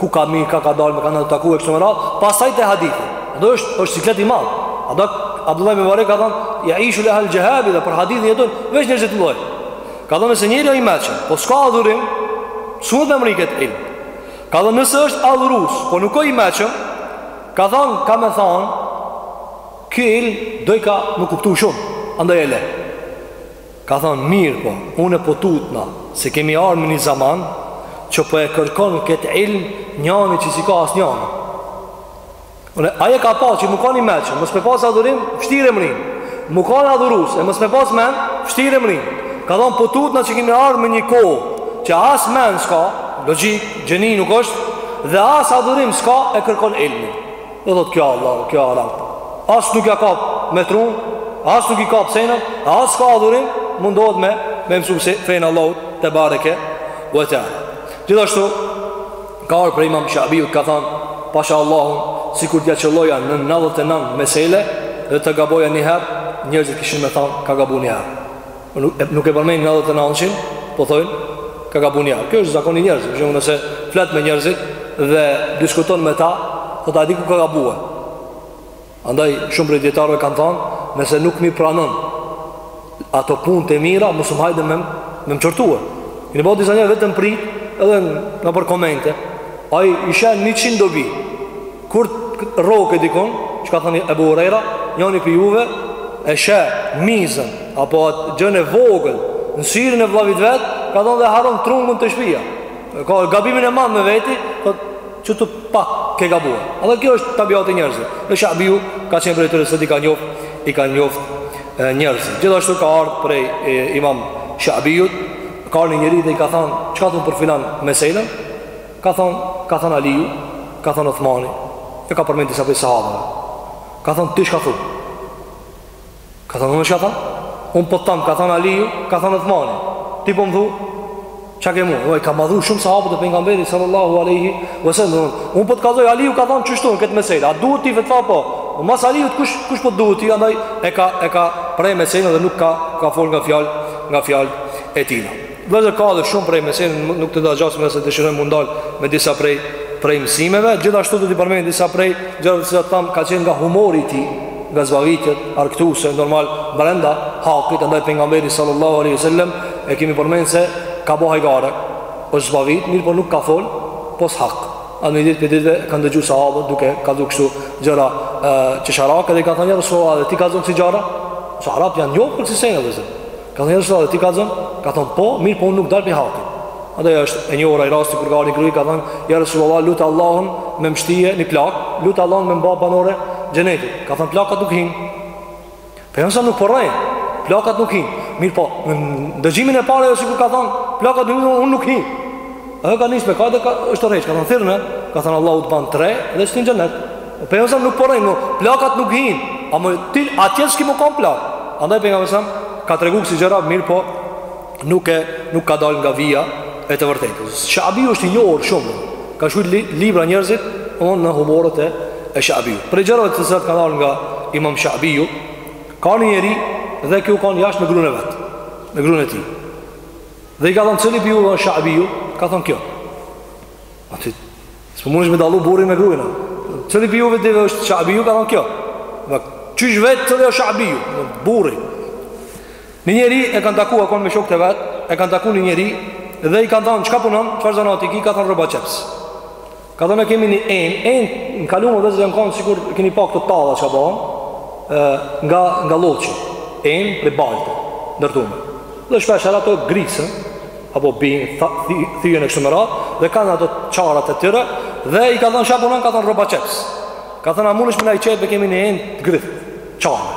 Ku ka mi, ka ka dalë, me kan u taku e kështu me radhë, pastaj te hadithi. Ado është, është siklet i madh. Ado Abdullah ibn Mubarak ka thënë, jaishu lehal xhehabidhe, për hadithin jeton, veç njerëzit të lloj. Ka thënë nëse njeri o i meçëm, po s'ka adhurim, s'un e mrri këtë ilm. Ka thënë nëse është adhurus, po nuk o i meçëm, ka thënë ka me thënë, ky ilm dojka me kuptu shumë, andaj e le. Ka thonë, mirëpo, une po tutna, se kemi ardh me një zaman, që po e kërkon këtë ilm njani që s'i ka asnjanën. Une, ai e ka pa që me kan i meçëm, mos me pasë adhurim, vshtirë e mrrin. Me kan adhurus, e mos me pasë men, vshtirë e mrrin. Ka thonë, po tutna që kemi ardh me një kohë, që as men s'ka, logjikë, gjeni nuk është, dhe as adhurim s'ka, e kërkon ilmin. Do thotë kjo Allah, kjo Arab As nuk ja kap me tru As nuk i kap senet As ka adhurim Mundohet me Me mësu fenë e Allahut Tebareke ve Teala Gjithashtu Ka ardh prej imam Shabiut ka than Pasha Allahun Sikur t'ia qëlloja në 99 mesele Dhe të gaboja njëher Njerëzit kishin me than Ka gabu njëher Nuk, nuk e përmenin 99-shin, po thojnë, ka gabu një Kjo është zakoni i njerëzve, për shembull nëse flet me njerëzit dhe diskuton me ta, dhe ta di ku ka gabu. Andaj, shumë prej dijetarëve kanë thanë, nëse nuk m'i pranon ato punë të mira, mos më hajde me, me më qortu. Në bëhë disa njerëz vetëm pri, edhe nëpër komente, ai i sheh njëqind dobi, Kur rroke dikon, që ka thanë Ebu Hurejra, njani prej juve e sheh mizën apo atë gjën e vogël në syrin e vllavit vet, ka thonë dhe harron trungun te shpia. Ka gabimin e madh me veti, që ti pak ke gabuar. Edhe kjo është tabiati i njerëzve. E Shabiu ka qenë prej tyre se ti ka njoft, i ka njoft njerëzit. Gjithashtu ka ardhur prej e, Imam Shabiut, ka ardh një njeri dhe i ka thënë, çka thu për filan meselën? Ka thonë, ka thonë Aliu, ka thonë Uthmani, e ka përmend disa prej sahabëve. Ka thonë ti çka thu? Ka thonë unë çka them? Unë po t'tham, ka thonë Aliu, ka thonë Uthmani. Ti po më thu, Qa ke mu? Ai i ka madhëru shumë sahabët e Pejgamberit sallallahu aleyhi wasallam. Unë po të kallzoj, Aliu ka thonë qështu në këtë meselë. A duhet ty fetva po? Po mas Aliut kush, kush po të duhet ti? Andaj e ka, e ka pre meselen dhe nuk ka, ka folë nga fjalë, nga fjalët e tina. Vllezër ka edhe shumë prej mësimeve, nuk do ta zgjasim edhe se dëshirojmë me u ndal me disa prej, prej mësimeve, gjithashtu të të përmendim disa prej, gjithashtu të cilat thamë ka qenë nga humori i tij, nga zbavitjet, argëtuese, normal, brenda, hakit, ndaj Pejgamberi sallallahu aleyhi sallam, e kemi përmend se ka bo hajgare, është zbavit, mirëpo nuk ka fol, pos hak. A një ditë prej ditëve kanë dëgju sahabët duke kallxu kështu gjëra e, që shaka dhe i ka thënë ja Resulallah, dhe ti kallzon ksi gjëra, sahabët janë njohë për si sejnë dhe zërë. Ka thënë ja Resulullah edhe ti ka zënë, ka thënë po, mirëpo unë nuk dal prej hakit. Edhe është i njohur ai rasti kur ka ardh një gru, ka thënë, ja Resulullah, lute Allahun me m'shti një plakë, lute Allahun me m'ba banore t'xhenetit. Ka thënë, plakat nuk hinë. Pejgamberi alejhi selam nuk po rren, po plakat nuk hinë. Mirëpo, në dëgjimin e parë ajo sikur ka thënë, plakat nuk hinë, unë nuk hi. Edhe ka nisë me ka dhe ka, është tërheqë, ka thënë, thirrne, ka thënë, Allahu të ban t're dhe t'shtin n'xhenet. Pejgamberi alejhi selam nuk po rren, po nuk, plakat nuk hinë, ama ti atje s'ki me kan plakë. Andaj Pejgamberi alejhi selam, ka tregu kësi gjëra, mirëpo, nuk, e, nuk ka dalë nga vija e të vërtetës. Shabiu është i njohur shumë, ka shkrujt li, libra njerëzit, onë në humoret e, e Shabiut. Prej gjërave të cilat ka dalë nga imam Shabiu, ka ardh një njeri dhe ky ka kanë jashtë me gruen e vet, me gruen e tij. Dhe i ka thonë, cili prej juve është Shabiu, ka thonë kjo. Atit, S'po munesh me dallu burrin me gruen Cili prej juve dyve është Shabiu ka thonë kjo Dhe qysh vet cili është Shabiu Burri Një njeri e kanë taku ka kon me shokët e vet E kanë taku një njeri Dhe i kanë thonë çka punon Çfarë zanati ki ka thonë rrobaqepës Ka thonë e kemi një enë Enët n'të kalumen dhe zë janë konë Sikur keni pa kto tala që bon Nga, nga lloçi Enë prej balte t'ndërtume Dhe shpeshherë ato grisen apo bin thyhen e kështu me radhë dhe kanë ato çarat e tyre dhe i ka thënë çka punon ka thënë rrobaqepës ka thënë a mundesh me na e qep e kemi një enë t'grisun t'çarë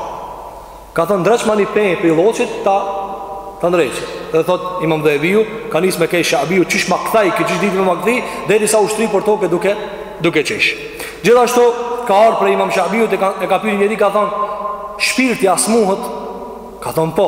ka thënë ndreqmani pe prej lloçit ta ta ndreq dhe thot imam Dhehebiu ka nis me kesh Shabiu qysh ma kthej ky qysh diti me ma kthy derisa u shtri për toke duke duke qesh gjithashtu ka ardhur prej imam Shabiut e ka e ka pyetur njëri ka thënë shpirti a smuhet ka thënë po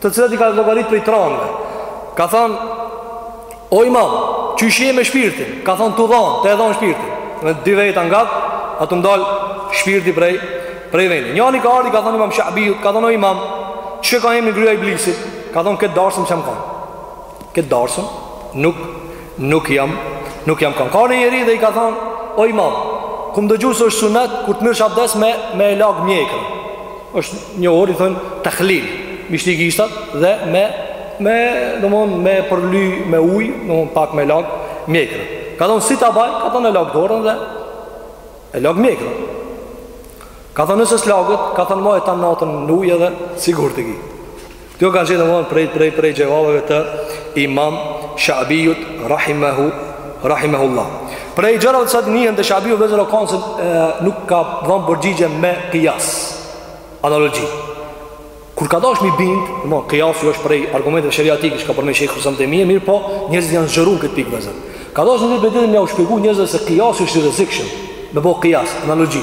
të cilat i ka llogarit prej tranëve. Ka thonë, o imam, qysh je me shpirtin, ka thonë tu dhanë, tu e dhanë shpirtin. Me dy veta ngat, a tu m'dalë shpirti prej, prej vendi. Njani ka ardh, ka thonë imam Shabiut, ka thonë o imam, çka e ka emnin gruja e Iblisit, ka thonë këtë darsëm s'jam kanë. Këtë darsëm nuk nuk jam nuk jam kanë. Ka ardh një njeri dhe i ka thonë, o imam, kum dëgju se është sunet, kur të marrësh abdes me, me e lagë mjekrën. Është e njohur, i thonë, tehlil, me i shti gishtat, dhe me, me, domethonë, me përly, me uj, domethonë, pak me lagë mjekrën. Ka thonë, si ta baj, ka thonë e lag dorën dhe e lag mjekrën. Ka thonë, nëse s'laget, ka thonë, maje tanë natën në ujë edhe, sigurt e ki. Kjo ka qenë domethënë prej prej prej xhevapeve të Imam Shabiut rahimehu rahimehullah. Prej gjërave të cilat dihen te Shabiu vëllezër o kanë se nuk ka dhënë përgjigje me kijas. Analogji. Kur ka dashur m'i bind, domethënë kijasi është prej argumenteve sheriatike që ka përmendur Shejhul Islam Ibn Tejmije, mirëpo njerëzit janë zgjeruar këtë pikë vëllezër. Ka dashur një ditë me u shpjegu njerëzve se kijasi është i rrezikshëm. Me bë kijas, analogji.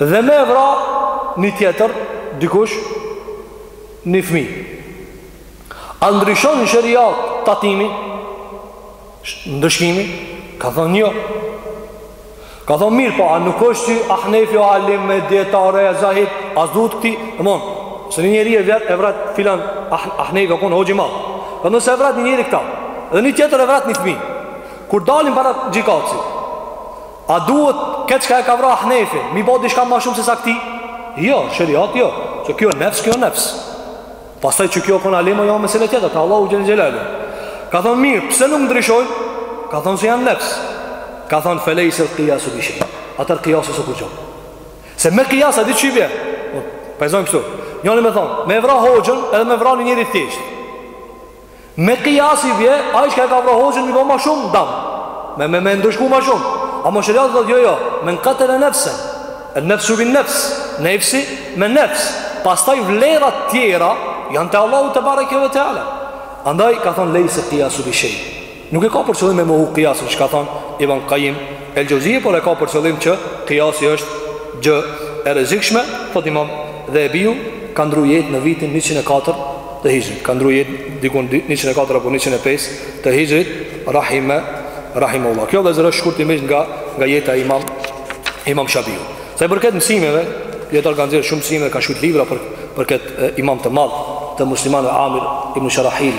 Dhe me e vra një tjetër, dikush, një fëmijë. A ndryshon në shëriat tatimi? Ndëshkimi? Ka thonë jo. Ka thonë mirë, po a nuk është si ahnefi o alim me djetare e zahit, a s'duhet këti? Në mon, se një njeri e vjetë e vret filan ah, ahnefi o konë hoxhë i madh. Ka thonë se e vret një njeri këta. Dhe një tjetër e vret një fëmijë. Kur dalim para gjikatësit, A duhet këtë çka e ka vra ahnefi Mi bo diçka ma shumë se sa këti Jo, shëriat jo Se kjo nefs, kjo nefs Pastaj që kjo kanë alim a jo mesele tjetër Ka Allahu xhele xhelaluhu Ka thonë mirë, pse nuk ndryshojn Ka thonë se janë nefs Ka thonë fe lejsel kijasu bishej Atëherë kijasi su përgjo Se me kijas a di çi bje Pe zojmë kështu Njëri me thonë Me vra hoxhën edhe me vra një njeri thjesht Me kijas i bje, ai çka e ka vra hoxhën mi bo ma shumë, dam. Me me e ndëshku ma shumë. Ama sheriati thotë, jo, jo, men katele nefsen. En-nefsu bin nefs, nefsi me nefs. Pastaj vlerat tjera, janë te Allahu tebareke ve teala. Andaj, ka thonë lejsel kijasu bishej. Nuk e ka për qëllim me mohu kijasin çka ka thonë Ibn Kajim El Gjozije, por e ka për qëllim që kijasi është gjë e rezikshme, thot imam Dhehebiu, ka ndru jetë në vitin 104 të hijrit, ka ndru jetë dikun 104 apo 105 të hijrit, rahime, rahime Allah. Kjo vëllezër shkurtimisht nga, nga jeta e imam, imam Shabiu. Sa i përket mësimeve, dijetarët kanë nxjerrë shumë mësime, kanë shkru libra për, për këtë imam të madh të muslimanëve Amir ibn Sharahil,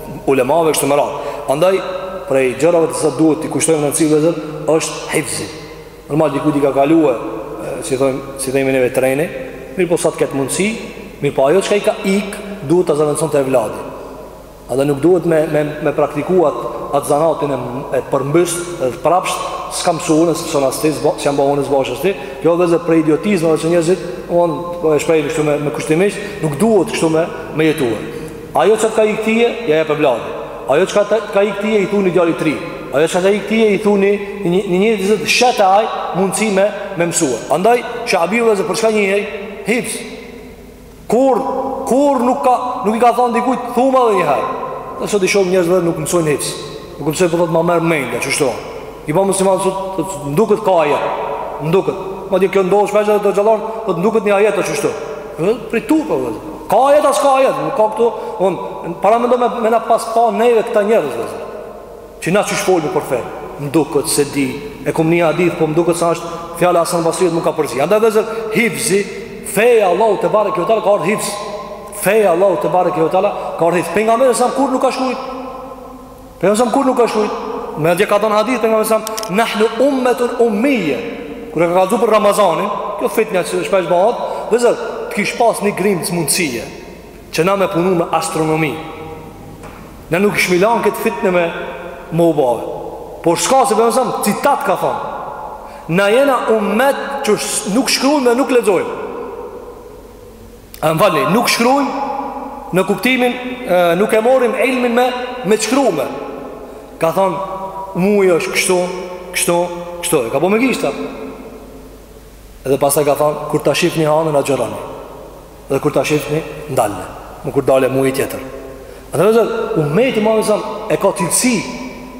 ulemave kështu me radhë. Andaj prej gjërave të cilave duhet t'i kushtojmë rëndësi vllezër është hifzi. Normal dikujt i ka kaluar, si thonë, si themi neve treni, mirëpo sa të ketë mundësi, mirëpo ajo çka i ka ik, duhet ta zëvendëson te evladi. Edhe nuk duhet me me me praktikuat atë zanatin e përmbyst dhe të prapsht s'kam msu unë s'mëson as ti, po s'jam bë unë s'bëhesh as ti. Kjo vllezër prej idiotizmave që njerëzit, unë po e shpreh kështu me me kushtimisht, nuk duhet kështu me me jetuar. Ajo çka të ka ik tyje, ja jep evladit. Ajo çka të ka ik tyje i thuni djalit të ri. Ajo çka të ka ik tyje i thuni një një njëzetvjeç e ai mundsi me me mësua. Andaj Shabiu vllezër për çka njihej? Hifz. Kur kur nuk ka nuk i ka thon dikujt thuma edhe një herë. Ne sot i shohim njerëz që nuk mësojnë hifz. Nuk e pëse po thot ma merr mendja, që kshtu? I pamë ca imamë sot, thot, m'duket ka ajet, m'duket. Ma di kjo ndodh shpesh edhe të gjallarë, thot, m'duket një ajet, që kshtu? Prit more vlla, ka ajet, a s'ka ajet, nuk ka këtu, on, para me do me, me na pas pa neve këta njerëz, dhe, që na që folë për fe, m'duket, s'e di, e kom një hadith, po m'duket se është, fjalë e Hasan Basriut m'u ka përzi. Andaj vllezër, hifzi, feja Allahut tebareke ve teala, ka orë hifzi, feja Allahut tebareke ve teala, ka orë hifzi, për nga mërë, sa kurrë nuk ka shkrujtë, Pejgamberi alejhi selam kurrë nuk ka shkrujtë Madje ka thonë hadith Pejgamberi alejhi selam Nahnu ummetun ummije Kur e ka kallzu për Ramazanin Kjo fitnja që shpesh bahet vllezër, të kish pas një grimë mundësie që na me punu me astronomi Ne nuk e kishim lan këtë fitne me u ba Por shka se Pejgamberi alejhi selam Citat ka thonë Na jena ummet që nuk shkrujmë dhe nuk lexojmë E më falni, nuk shkruajmë në kuptimin e, nuk e morim ilmin me shkrime. Ka thon muji është kështu, kështu, kështu. E ka bo me gishta. Edhe pastaj ka thon kur ta shihni hanën agjëroni. Dhe kur ta shihni ndalni. Më kur dalë muji tjetër. E vllezër ummeti i Muhamedit alejhi selam e ka cilësi.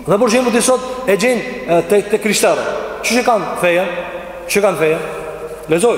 Dhe për shembull ti sot e gjen te të krishterët. Qysh e kanë fejen? Qysh e kanë fejen? Lexoj.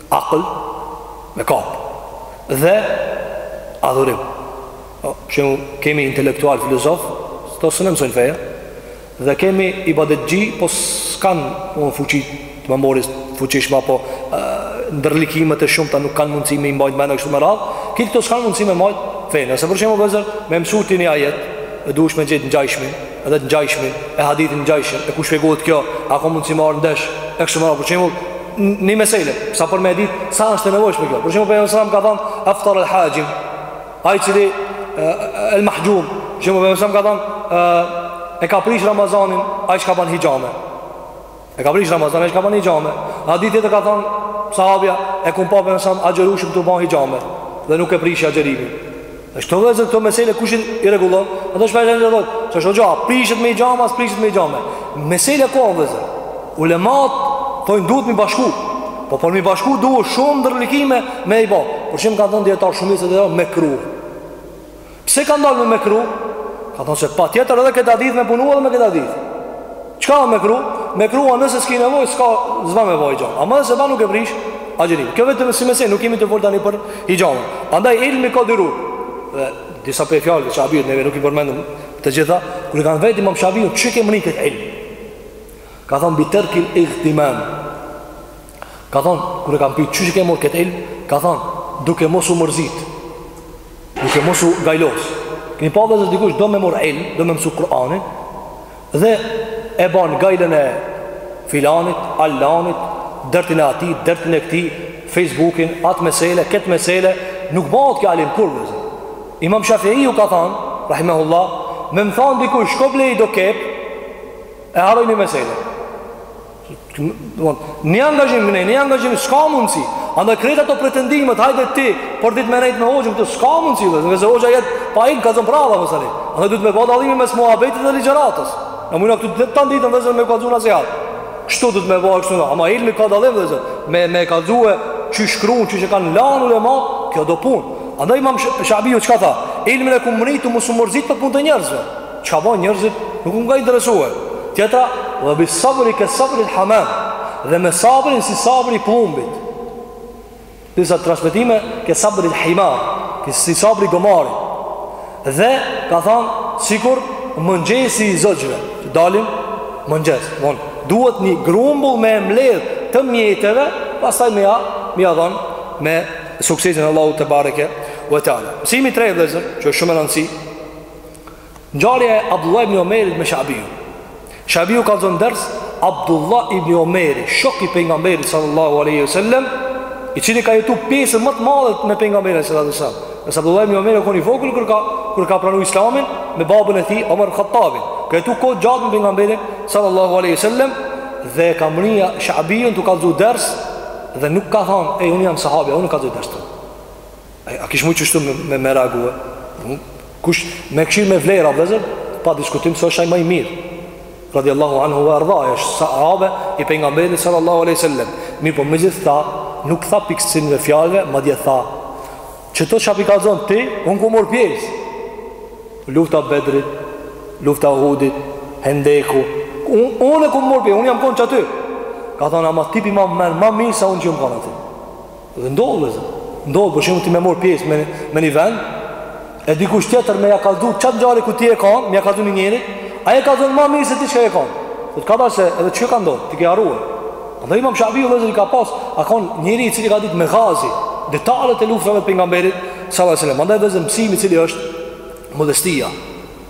Akël me kap dhe adhurim. Për shembull kemi intelektual filozof, po s'e mësojnë fenë. Dhe kemi ibadetxhi, po s'kan fuqi, memorie të fuqishme apo ndërlikime të shumta nuk kanë mundësi me i mbajt mend kështu me radhë. Krejt këto s'kan mundësi me mbajt fenë. Nëse për shembull vllezër me mësu ti një ajet, e duhesh me gjetë ngjajshmin, edhe të ngjajshmin, e hadithin ngjajshëm, e ku shpjegohet kjo, a ka mundësi me ra ndesh, e kështu me radhë për shembull, Një mesele, sa për me dit, sa është e nevojshme kjo. Për shembull Pejgamberi alejhi selam ka thonë, aftar el haxhim, ai i cili el mahxhum, Pejgamberi alejhi selam ka thonë, e ka prish Ramazanin, ai që ka ba hixhame. E ka prish Ramazanin, ai që ka ba hixhame. Hadithi tjetër ka thonë, sahabja, e kam pa Pejgamberin alejhi selam agjërueshëm tu ba hixhame, dhe nuk e prish agjërimin. E këto vllezër këto mesele kush i rregullon A të shpeshen dhe dhët Që është o gja, prishet me hixhame, a s'prishet me hixhame Mesele ku anë vllezër Ulematë thojnë duhet m'i bashku Po për me i bashku duhet shumë ndërlikime me i ba Por çka kanë thonë dijetarët shumica është mekruh Pse kanë dalë me mekruh? Ka thonë se patjetër edhe këtë hadith me punu edhe me këtë hadith Çka mekruh? Mekruh a nëse s'ki nevojë, s'ke çka me ba hixhame. Ama edhe nëse ban nuk e prish agjërimin. Kjo vetëm si mesele, nuk kemi të folë tani për hixhame. Andaj ilmi ka dyer. Dhe disa prej fjalëve të Shabiut, neve nuk i përmendëm të gjitha. Kur e kanë vetë imam Shabiun, qysh e ke mbërri këtë ilm? Ka thonë, bi terkil igtimam. Ka thonë, kur e kanë pytë, qysh e ke mbërri këtë ilm? Ka thonë, duke mos u mërzit. Duke mos u gajlos. Keni pa vllezër dikush, do me marr ilm, do me mësu Kur'anin, Dhe e ban gajlen e filanit, allanit, dertin e atij, dertin e këtij, Facebookin, atë mesele, këtë mesele, nuk bahet ky alim kurrë vllezër. Imam Shafiu ka thanë, Rahimehullah, me më thanë dikush, shko blej do qepë, e harroj një mesele. Një angazhim në një angazhim s'ka mundësi Andaj krejt ato pretendimet Hajde ti për dit me nejt me hoxhën Këtë s'ka mundësi dhe Nëse hoxha jetë po i kallzon prralla mësëri Andaj duhet me ba dallimin mes muhabetit dhe ligjeratës Në mujna këtu tanë ditën vllezër me kallzu nasihate Kështu duhet me ba kështu në Ama ilmi ka dallim vllezër Me, me kallzu çka shkrun çka kanë lan ulema Kjo do punë Andaj imam Shabiu çka tha Ilmin e kum mri tu mos u mërzit për punë të njerëzve Çka bën njerëzit nuk më ka interesuar. Tjetra, ve bi sabrin ke sabril hamam, dhe me sabrin si sabri i pllumbit. Disa transmetime ke sabril himar, si sabri i gomarit. Dhe, ka thonë, sikur mëngjesi i zogjve, që dalin mëngjes, mon, duhet një grumbull me e mbledh të mjeteve, pastaj me ja, me ja dhonë, me suksesin Allahu tebareke ve teala. Mësimi tre vllezër, që është shumë me rëndësi, Ngjarja e Abdullah ibn Omerit me Shabiun. Shabiu kallzon ders Abdullah ibn Omeri, shok i pejgamberit sallallahu alaihi wasallam, i cili ka jetu pjesën më të madhe me pejgamberin sallallahu alaihi wasallam. Se Abdullah ibn Omeri kon i vogël kur ka kur ka pranu Islamin me babën e tij Omer Hattabin, ka jetu kohë gjatë me pejgamberin sallallahu alaihi wasallam dhe ka mri Shabiun tu kallzu ders dhe nuk ka thënë, "Ej, unë jam sahabi, unë kallzoj ders." A kish mujtë qështu me, me, me reagu? Kush me kqyr me vlera, vllezër, pa diskutim se është ai më i mirë. Radi Allahu anhu ve erdah, e është sahabe i pejgamberit sallallahu aleyhi sallam. Mirëpo megjithatë, nuk tha pikësin dhe fjalëve, madje tha. Qeto çka pi kallzon ti, unë kom marr pjesë. Lufta e Bedrit, lufta e Uhudit, Hendeku. Unë kom marr pjesë, unë jam konë qaty. Ka thonë, ama ti pi ma mirë, ma mirë se unë që jam konë aty. Dhe ndodh vllezër, ndodh për shembull ti me marrë pjesë me, me një vend, e dikush tjetër me ja kallzu qat ngjarje ku ti je kon, me ja kallzu një njeri, ai e kallzon ma mirë se ti që je kon. Dhe të ka da se edhe çka ka ndodhë, ti ke harru. Andaj imam Shabiu vllezër i ka pas, a kon njeri i cili ka ditë megazi, detalet e luftrave pejgamberit, sallallahu alaihi wasallam. Andaj vllezër mësimi cili është modestia.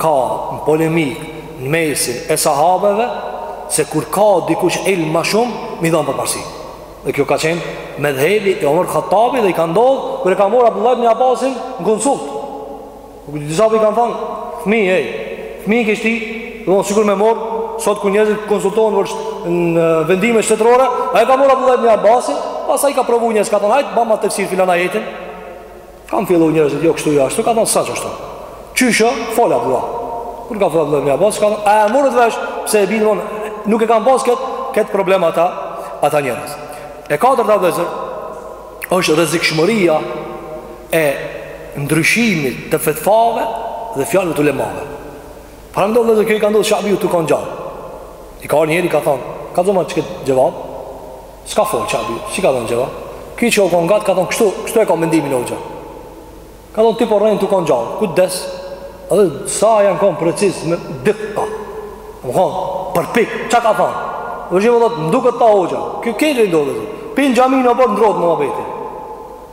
Ka një polemikë në mesin e sahabeve Se kur ka dikush ilm ma shumë, mi dhonë përparësi Dhe kjo ka qenë medhhebi i Omer Hattabit dhe i ka ndodhë Kur e ka marrë Abdullah ibni Abasin në konsult Kur disa po i kanë thanë, fmi, ej, fmi kështi Domethënë sikur me marrë, sot kur njerëzit konsultohen vërsh, në vendime shtetërore Ai e ka marrë Abdullah ibni Abasin, pastaj i ka provu njerëzit, ka thonë hajt, bama tefsir filan ajetin Kanë fillu njerëzit, jo kështu jo ashtu, ka thonë s'o ashtu. Qysh o, fol Abdullah. Kur ka fol Abdullah ibn Abasi, ka thonë, a e murët vesh, pse e bi, nuk e kanë pas këtë, këtë problem ata, ata njerëz. E katërta vëllezër, është rrezikshmëria e ndryshimit të fetvave dhe fjalëve të ulemave. Prandaj vëllezër kjo i ka ndodhë Shabiut tu kanë gjallë. I ka ardh njëri ka thonë, kallzoma këtë xhevap, S'ka fol Shabiu, s'i ka dhonë xhevap? Ky që u kon ngat ka thonë kështu, kështu e ka mendimin hoxha. Ka thonë ti po rren tu kon gjallë, kur t'des? Edhe sa janë kon preciz me diçka. Mu kon përpikë, çka ka thonë? Hoxha më thotë, "Më duket tha hoxha." Ky ke i ndodhur. Pin xhamin apo ndrot më vëti.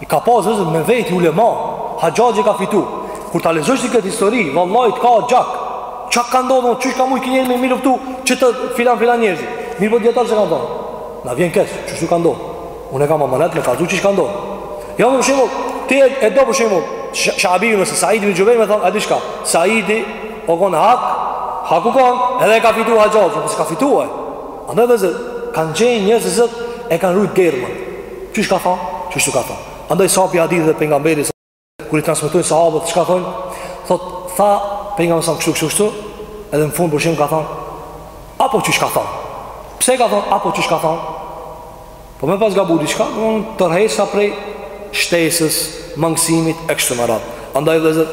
I ka pas vëllezër me veti ulema Haxhaxhi ka fitu Kur ta lexojsh këtë histori Vallahi të ka gjak Çka ka ndodhë qysh ka mujtë ky njeri me mi luftu Që të filan filan njerëzit Mirëpo dijetarët që ka ndodhë Na vjen keq që kshtu ka ndodhë Unë e kam amanet me kallzu qysh ka ndodhë Ja më shimu Ti e, e do për shembull Shabiu nëse Said ibn Xhubejr me thonë E di çka Saidi O konë hak Haku konë Edhe e ka fitu Haxhaxhi Po s'ka fitu e Andaj vëllezër Kanë qenë njerëz e kanë rujt dermën Qysh ka thanë? Kështu ka thanë? Andaj sa për hadithet e pejgamberit kur i transmetojnë sahabët çka thonë? Thot tha pejgamberi sa kështu kështu kështu, edhe në fund për shembull ka thanë apo qysh ka thanë? Pse ka thanë apo qysh ka thanë? Po me pas gabu diçka, unë tërhiqna prej shtesës, mangësimit e kështu me radhë. Andaj vëllezër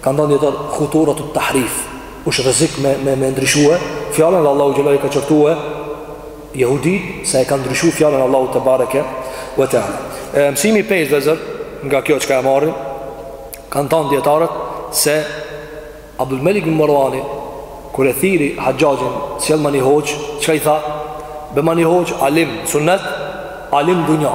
Kanë thanë dijetarët khuturat et tahrif, është rrezik me me me ndryshue fjalën dhe Allahu xhelali i ka qortue jehudit se e kanë ndryshuar fjalën e Allahut te bareke ve teala. E mësimi i pestë vëllezër nga kjo çka e marrin kanë thënë dijetarët se Abdul Melik bin Mervani kur e thirri Haxhaxhin sjellma ni hoxh, çka i tha? Bjerma ni hoxh alim sunnet, alim dunja.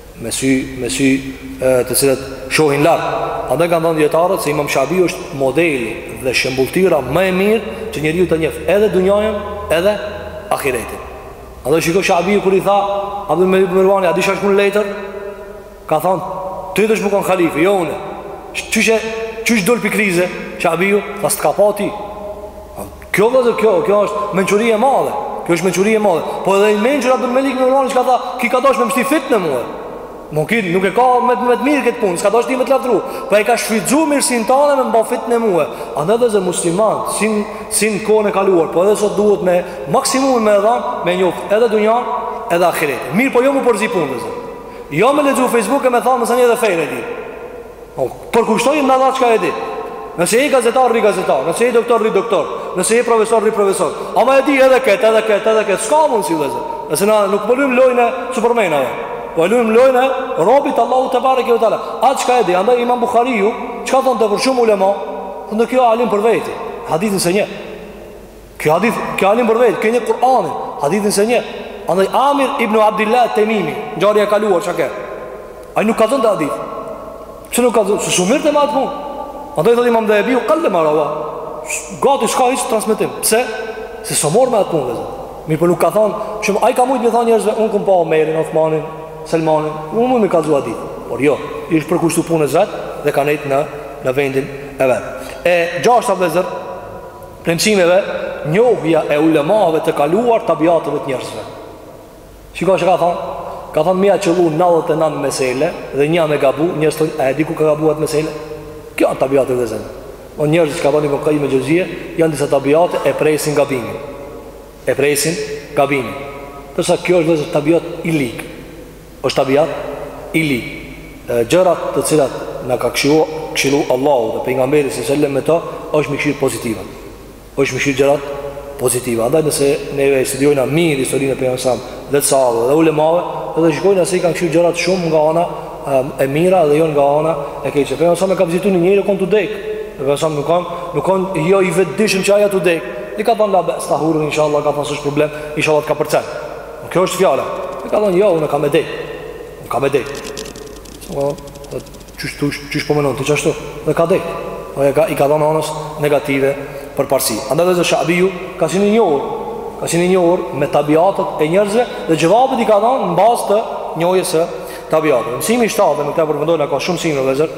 me sy me sy të cilët shohin lart. Andaj kanë thënë dijetarët se Imam Shabiu është modeli dhe shembëlltyra më e mirë që njeriu ta njeh edhe dunjanë edhe ahiretin. Andaj shiko Shabiu kur i tha Abdul Melik Mervani a di çfarë shkruan letër? Ka thënë ti u dasht me kon halife, jo unë. Qysh qysh dol pi krize? Shabiu tha s'të ka pa ty. Kjo vëllezër, kjo, kjo është mençuri e madhe Kjo është mençuri e madhe Po edhe i mençur Abdul Melik Mervani çka tha Ky ka dasht me më shti fitne mue Po ky nuk e ka me të mirë këtë punë S'ka dasht me të lavdru Po e ka shfrytzu mirësinë tane me m'ba fitne mue Andaj vëllezër musliman Si n, si n'kohën e kaluar Po edhe sot duhet me maksimumin me dhan Me njoft edhe dunjan edhe ahiret Mirëpo jo mu përzi punët vëllezër Jo me lexu Facebook e me thanë se edhe fenë e di Po, përkushtoju n'atë çka e di. Nëse je gazetar, rri gazetar, nëse je doktor, rri doktor, nëse je profesor, rri profesor. Ama e di edhe këtë, edhe këtë, edhe këtë, s'ka mundësi vllezër. Nëse na nuk po lujmë lojën e supermenave, po lujmë lojën e robit Allahut tebareke ve teala. Atë çka e di, andaj imam Buhariu, çka thonte për shumë ulema, thonë ky alim për veti, hadithin s'e njeh. Ky hadith, ky alim për veti, ky njeh Kur'anin, hadithin s'e njeh. Andaj Amir ibn Abdillah Temimi, ngjarja e kaluar që ke. Ai nuk ka dhënë të hadith. Pse nuk ka dhënë? Se s'u merrte me atë punë. Andaj thotë imam Dhehebiu, kal-le ma rava. Gati s'ka hiç transmetim. Pse? Se s'u mor me atë punë dhe mirëpo nuk ka thonë, që ai ka mujtë me thonë njerëzve, unë kam pa Omerin, Othmanin, Selmanin, unë muj me kallzu hadithe. Por jo, ish përkushtu punës vet dhe ka nejtë në, në vendin e vet. E gjashta Prej mësimeve, njohja e ulemave të kaluar tabiateve të njerëzve. Shiko çka ka thonë, ka thonë me ia qëllu 99 mesele dhe nja me gabu, njerëzit a e di ku ka gabu atë mesele? Kjo janë tabiate vllezër. O po njerëzit çka bani për kajim e gjëzje, janë disa tabiate e presin gabimin. E presin gabimin. Ndërsa kjo është vllezër tabiat i lig. Është tabiat i lig. Gjërat të cilat na ka këshillu, këshillu Allahu dhe pejgamberi sallallahu alajhi wasallam me to, është me kqyr pozitive. Është me kqyr gjërat pozitive. Andaj nëse neve e studiojna mirë historinë e pejgamberit sallallahu alajhi wasallam dhe sahabëve dhe ulemave, do të shikojmë se i kanë kqyr gjërat shumë nga ana e mira dhe jo nga ana e keqe. Pejgamberi sallallahu alajhi wasallam ka vizituar një njeri kon tu dek. Pejgamberi sallallahu alajhi wasallam nuk ka nuk kan jo i vetëdijshëm që ai o tu dek. I ka thënë la bes, tahurun inshallah s'ka asnjë problem, inshallah të kapërcen. Kjo është fjala. I ka thonë, jo, unë kam me dek. Unë kam me dek. Sa ka thonë, qysh, qysh, qysh po menon, ti qashtu, dhe ka dek. Dhe ka, i ka dhonë anës negative përparësi. Andaj vllezër Shabiu, ka qenë i njohur, ka qenë i njohur me tabiatet e njerëzve, dhe xhevabet i ka dhonë në bazë të njohjes së tabiateve. Mësimi i shtatë, dhe me këta përfundojmë, ka shumë sinë vllezër,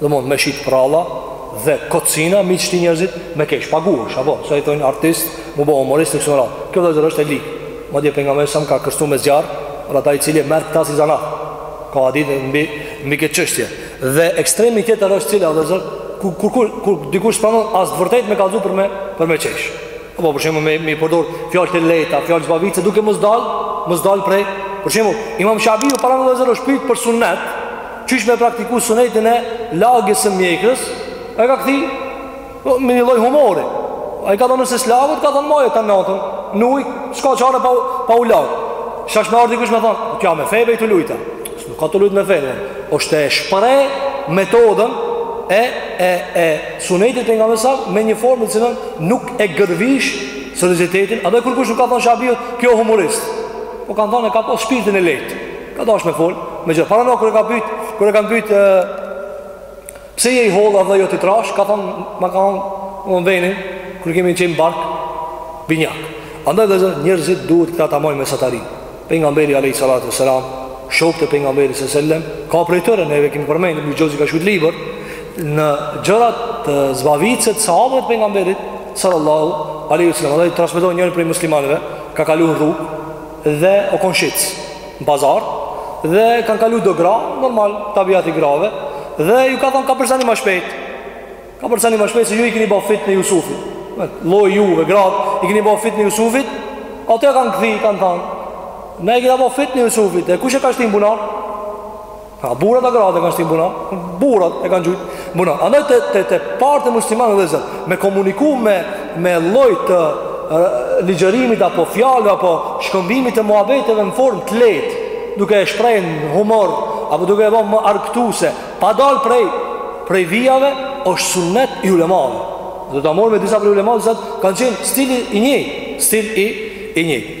Domthon me shit prralla dhe kotsina me i shti njerëzit me kesh paguhesh apo si i thonë artist mu bë humorist kështu me radhë. Kjo vëllazër është e ligë. Madje pejgamberi alejhi selam ka kërcnu me zjarr për atë i cili e merr këtë si zanat. Ka hadith mbi mbi këtë çështje. Dhe ekstremi tjetër është cila vëllazër kur kur kur dikush s'pranon as të vërtetë me kallxu për me për me qesh. Apo për shembull me me përdor fjalë të lehta, fjalë zbavitëse duke mos dal, mos dal prej. Për shembull, Imam Shabiu para ne vllezër është pyet për sunnet, qysh me e praktiku sunnetin e lagjes së mjekrës, ai ka kthy po, me një lloj humori. Ai ka thënë se s'laget ka thënë maje tan natën, në ujë, s'ka çare pa pa u lag. Tash me ardh dikush me thonë, ky me fe veç tu lujt. Nuk ka të lujtë me fenë është me shpreh metodën E, e, e sunetit pejgamberit a.s. me një formë të cilën Nuk e gërvish së rezitetin A dhe kur kush nuk ka thonë sahabiu ky o humorist Po kanë thonë e ka pas shpirtin e lejtë Ka dash me folë Me gjithë Pra njo kur e ka pyt Kur e ka pyt Pse je i holla vëllai jot i trash ka thon ma ka zon venin kur kemi qenë n'bark binjak andaj le ta zëmë njerzit duhet këta ta mbajn me mesatari pejgamberi alej salatu selam shokët e pejgamberit se selam ka prej tyre neve kemi përmend Ibn Xheuzi ka shkruajt libër në gjërat zbavitse t'sahabëve t' pejgamberit sallallahu alej selam ai transmeton njëri prej muslimanëve ka kaluar rrugë dhe o kon shitës në pazar dhe kanë kalu do gra normal tabiati i grave dhe ju ka thonë kapërceni ma shpejt kapërceni ma shpejt se ju i kini ba fitne Jusufit lloji juve grave i kini ba fitne Jusufit ato ia kanë kthy kanë thonë ne i kena ba fitne Jusufit e kush e ka shti në bunar A burat a gratë e kanë shti n'bunar? Burat e kanë gjujt n'bunar. Andaj të, të, të partë e muslimanë le ta zëmë, me komuniku me, me lloj të ligjërimit apo fjalëve apo shkëmbimit të muabeteve në formë të lehtë, duke e shpreh një humor, apo duke e bo më argëtuse, pa dalë prej, prej vijave, është sunet i ulemave. Do ta marrim e disa prej ulemave, kanë qenë stili i njëjtë, stil i, i njëjtë.